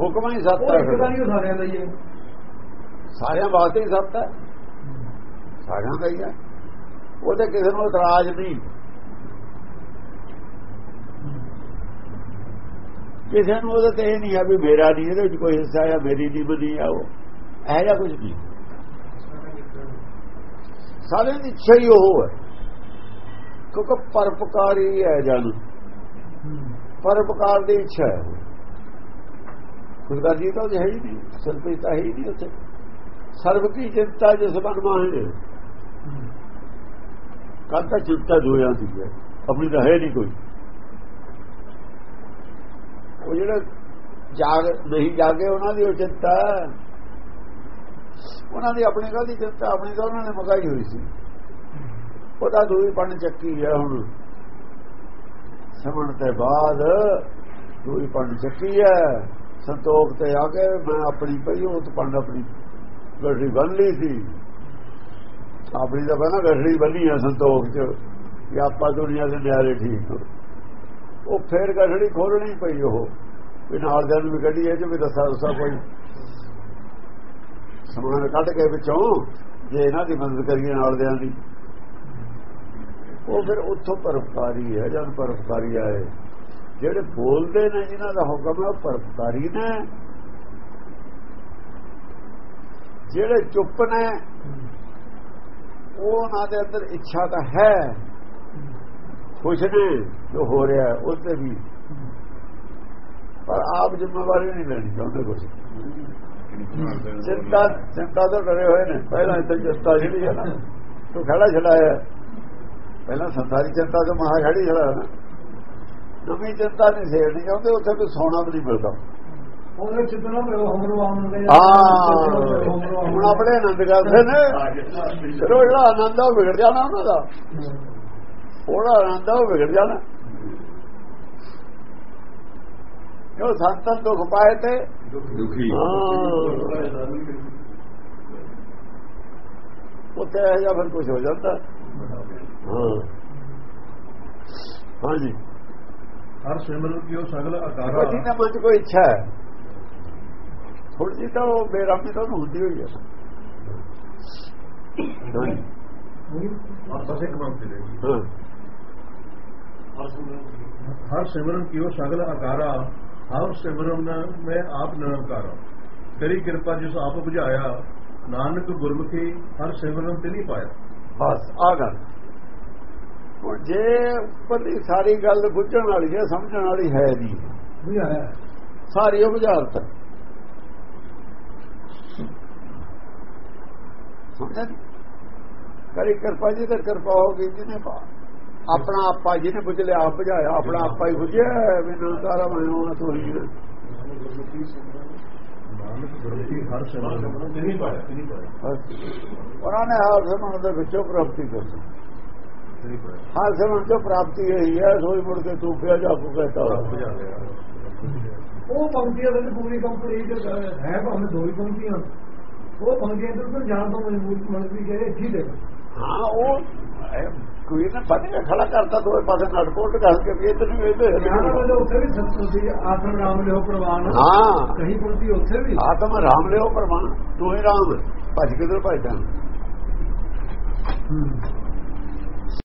ਹੁਕਮ ਹੀ ਸੱਤ ਹੈ ਸਾਰਿਆਂ ਵਾਸਤੇ ਹੀ ਸੱਤ ਹੈ। ਸਾਰਿਆਂ ਦਾ ਹੀ ਹੈ। ਉਹਦੇ ਕਿਸੇ ਨੂੰ ਇਤਰਾਜ਼ ਨਹੀਂ। ਕਿਸੇ ਨੂੰ ਉਹਦੇ ਤੇ ਇਹ ਨਹੀਂ ਆ ਵੀ ਮੇਰਾ ਨਹੀਂ ਇਹਦੇ ਵਿੱਚ ਕੋਈ ਹਿੱਸਾ ਆ ਮੇਰੀ ਨਹੀਂ ਬਣੀ ਆ ਉਹ। ਇਹ ਜਿਹਾ ਕੁਝ ਨਹੀਂ। ਸਾਰਿਆਂ ਦੀ ਇੱਛਾ ਹੀ ਉਹ ਹੈ। ਕਿਉਂਕਿ ਪਰਪਕਾਰੀ ਹੈ ਜਨ। ਪਰਪਕਾਰ ਦੀ ਇੱਛਾ ਹੈ। ਖੁਦਗਰਜੀ ਤਾਂ ਹੈ ਹੀ ਨਹੀਂ। ਤਾਂ ਹੈ ਹੀ ਨਹੀਂ ਉੱਥੇ। ਸਰਬ ਕੀ ਚਿੰਤਾ ਜਿਸ ਮਨ ਮਾਹੇ। ਕੱਲ ਤਾਂ ਚਿੰਤਾ ਜੋਇਆ ਦੀ ਆਪਣੀ ਤਾਂ ਹੈ ਨਹੀਂ ਕੋਈ। ਉਹ ਜਿਹੜਾ ਜਾਗ ਨਹੀਂ ਜਾਗੇ, ਉਹਨਾਂ ਦੀ ਉਹ ਚਿੰਤਾ ਉਹਨਾਂ ਦੀ ਆਪਣੀ ਗੱਲ ਦੀ ਚਿੰਤਾ? ਆਪਣੀ ਤਾਂ ਉਹਨਾਂ ਨੇ ਮਗਾਈ ਹੋਈ ਸੀ। ਉਹਦਾ ਦੂਈ ਪਣ ਚੱਕੀ ਹੈ ਹੁਣ। ਸਮਣ ਤੇ ਬਾਅਦ ਦੂਈ ਪੰਡ ਚੱਕੀ ਹੈ। ਸੰਤੋਖ ਤੇ ਆ ਕੇ ਮੈਂ ਆਪਣੀ ਪਈ ਉਹ ਤੇ ਪੰਡ ਆਪਣੀ ਗੱਡੀ ਬੰਨ ਲਈ ਸੀ। ਆਪਣੀ ਤਾਂ ਪਹਿਲਾਂ ਗੱਡੀ ਬੰਨੀ ਹੈ ਸੰਤੋਖ ਚ ਕਿ ਆਪਾਂ ਦੁਨੀਆ ਦੇ ਨਿਆਰੇ ਠੀਕ ਉਹ ਫੇਰ ਗੱਡੀ ਖੋਲਣੀ ਪਈ ਉਹ। ਵੀ ਨਾਲ ਦੇ ਨੂੰ ਵੀ ਕੱਢੀਏ ਚ ਵੀ ਦੱਸਾ ਦੱਸਾ ਕੋਈ। ਸਮਾਨ ਕੱਢ ਕੇ ਵਿੱਚੋਂ ਜੇ ਇਹਨਾਂ ਦੀ ਮਦਦ ਕਰੀਏ ਨਾਲ ਦਿਆਂ ਦੀ। ਉਹ ਫਿਰ ਉੱਥੋਂ ਪਰਪਕਾਰੀ ਹੈ, ਜਦ ਪਰਪਕਾਰੀ ਆਏ। ਜਿਹੜੇ ਬੋਲਦੇ ਨੇ ਜਿਨ੍ਹਾਂ ਦਾ ਹੁਕਮ ਹੈ ਉਹ ਪਰਪਕਾਰੀ ਨੇ। ਜਿਹੜੇ ਚੁੱਪ ਨੇ ਉਹ ਉਹਨਾਂ ਦੇ ਅੰਦਰ ਇੱਛਾ ਤਾਂ ਹੈ। ਖੁਸ਼ ਨੇ, ਜੋ ਹੋ ਰਿਹਾ ਹੈ ਉਹਦੇ ਵੀ। ਪਰ ਆਪ ਜ਼ਿੰਮੇਵਾਰੀ ਨਹੀਂ ਲੈਣੀ, ਚਾਹੁੰਦੇ ਕੁਝ ਚਿੰਤਾ ਚਿੰਤਾ ਤੋਂ ਡਰੇ ਹੋਏ ਨੇ। ਪਹਿਲਾਂ ਇੱਥੇ ਚਿੰਤਾ ਜਿਹੜੀ ਹੈ ਨਾ ਤੂੰ ਖੜਾ ਛਡਾਇਆ ਪਹਿਲਾਂ ਸੰਸਾਰੀ ਚਿੰਤਾ ਤੋਂ ਮਹਾ ਖੜੀ ਛੜਾ ਨਵੀਂ ਚਿੰਤਾ ਨਹੀਂ ਸੇੜਨੀ ਚਾਹੁੰਦੇ ਉੱਥੇ ਕੋਈ ਸੋਨਾ ਵੀ ਨਹੀਂ ਮਿਲਦਾ। ਉਹਦੇ ਚਿਤਨਾ ਪਰ ਹਮਰੋ ਆਮਨ ਦੇ ਹਾਂ ਹੁਣ ਆਪਣੇ ਆਨੰਦ ਕਰਦੇ ਨੇ। ਫਿਰ ਉਹ ਜਿਹੜਾ ਆਨੰਦ ਆ ਉਹ ਵਿਗੜ ਜਾਣਾ ਉਹਨਾਂ ਦਾ। ਉਹਦਾ ਆਨੰਦ ਆ ਉਹ ਵਿਗੜ ਜਾਣਾ। ਜੋ ਸੰਤਨ ਦੁੱਖ ਪਾਏ ਤੇ? ਦੁਖੀ। ਉੱਥੇ ਇਹ ਜਾਂ ਫਿਰ ਕੁਝ ਹੋ ਜਾਂਦਾ। हाँ।, हाँ। जी। हर सिमरन की सगल अकारा जी ने मुझ को इच्छा है। थोड़ी तो मेरा भी तो हुई है। हाँ हाँ। हर सिमरन की सगल अकारा हर सिमरन में आप निरंकारा। तेरी कृपा जिस आप बुझाया नानक गुरमुखी हर सिमरन ते नहीं पाया। बस आ गया। ਹੁਣ ਜੇ ਉੱਪਰਲੀ ਸਾਰੀ ਗੱਲ ਬੁੱਝਣ ਵਾਲੀ ਹੈ ਸਮਝਣ ਵਾਲੀ ਹੈ ਨਹੀਂ। ਬੁਝਾਇਆ ਸਾਰੀ ਉਹ ਬੁਝਾਰਤ ਸਮਝਣ ਕਰੀ ਕਿਰਪਾ ਜੀ ਤੇ ਕਿਰਪਾ ਹੋ ਗਈ ਜਿਹਨੇ ਪਾ ਆਪਣਾ ਆਪਾ ਜਿਹਨੇ ਬੁੱਝ ਲਿਆ ਆਪ ਬੁਝਾਇਆ ਆਪਣਾ ਆਪਾ ਹੀ ਬੁਝਿਆ ਮੈਨੂੰ ਸਾਰਾ ਮੈਨੂੰ ਤੋਂ ਹੀ ਉਹਨਾਂ ਨੇ ਹਰ ਸਮਝ ਦੇ ਵਿੱਚੋਂ ਪ੍ਰਾਪਤੀ ਕਰਦੀ ਹਰ ਸਮਝ ਜੋ ਪ੍ਰਾਪਤੀ ਹੋਈ ਹੈ ਸੋਈ ਮੁੜ ਕੇ ਤੂੰ ਪਿਆ ਜਾ ਕੋ ਕਹਤਾ ਉਹ ਪੰਕਤੀਆਂ ਵਿੱਚ ਪੂਰੀ ਕੰਪਲੀਟ ਹੈ ਭਾਵੇਂ ਦੋ ਹੀ ਪੰਕਤੀਆਂ। ਉਹ ਪੰਕਤੀਆਂ ਤੋਂ ਜਾਣ ਤੋਂ ਮਜਬੂਰ ਮਨਸੀ ਕਹੇ ਠੀਕ ਹੈ ਹਾਂ ਉਹ ਕੋਈ ਨਾ ਬੰਨ ਕੇ ਖੜਾ ਕਰਤਾ ਦੋਵੇਂ ਪਾਸੇ ਨਟਕੋਟ ਗੱਲ ਕੇ ਇੱਧਰ ਵੀ ਇਹਦੇ ਉੱਥੇ ਵੀ ਸੰਤੋਸ਼ੀ ਆਤਮ ਰਾਮ ਲਿਓ ਪ੍ਰਵਾਨ। ਹਾਂ। ਕਹੀਂ ਪੁਰਤੀ ਉੱਥੇ ਵੀ। ਆਤਮ ਰਾਮ ਲਿਓ ਪ੍ਰਵਾਨ ਦੋਵੇਂ ਰਾਮ ਭੱਜ ਕਿਧਰ ਭੱਜਦਾ?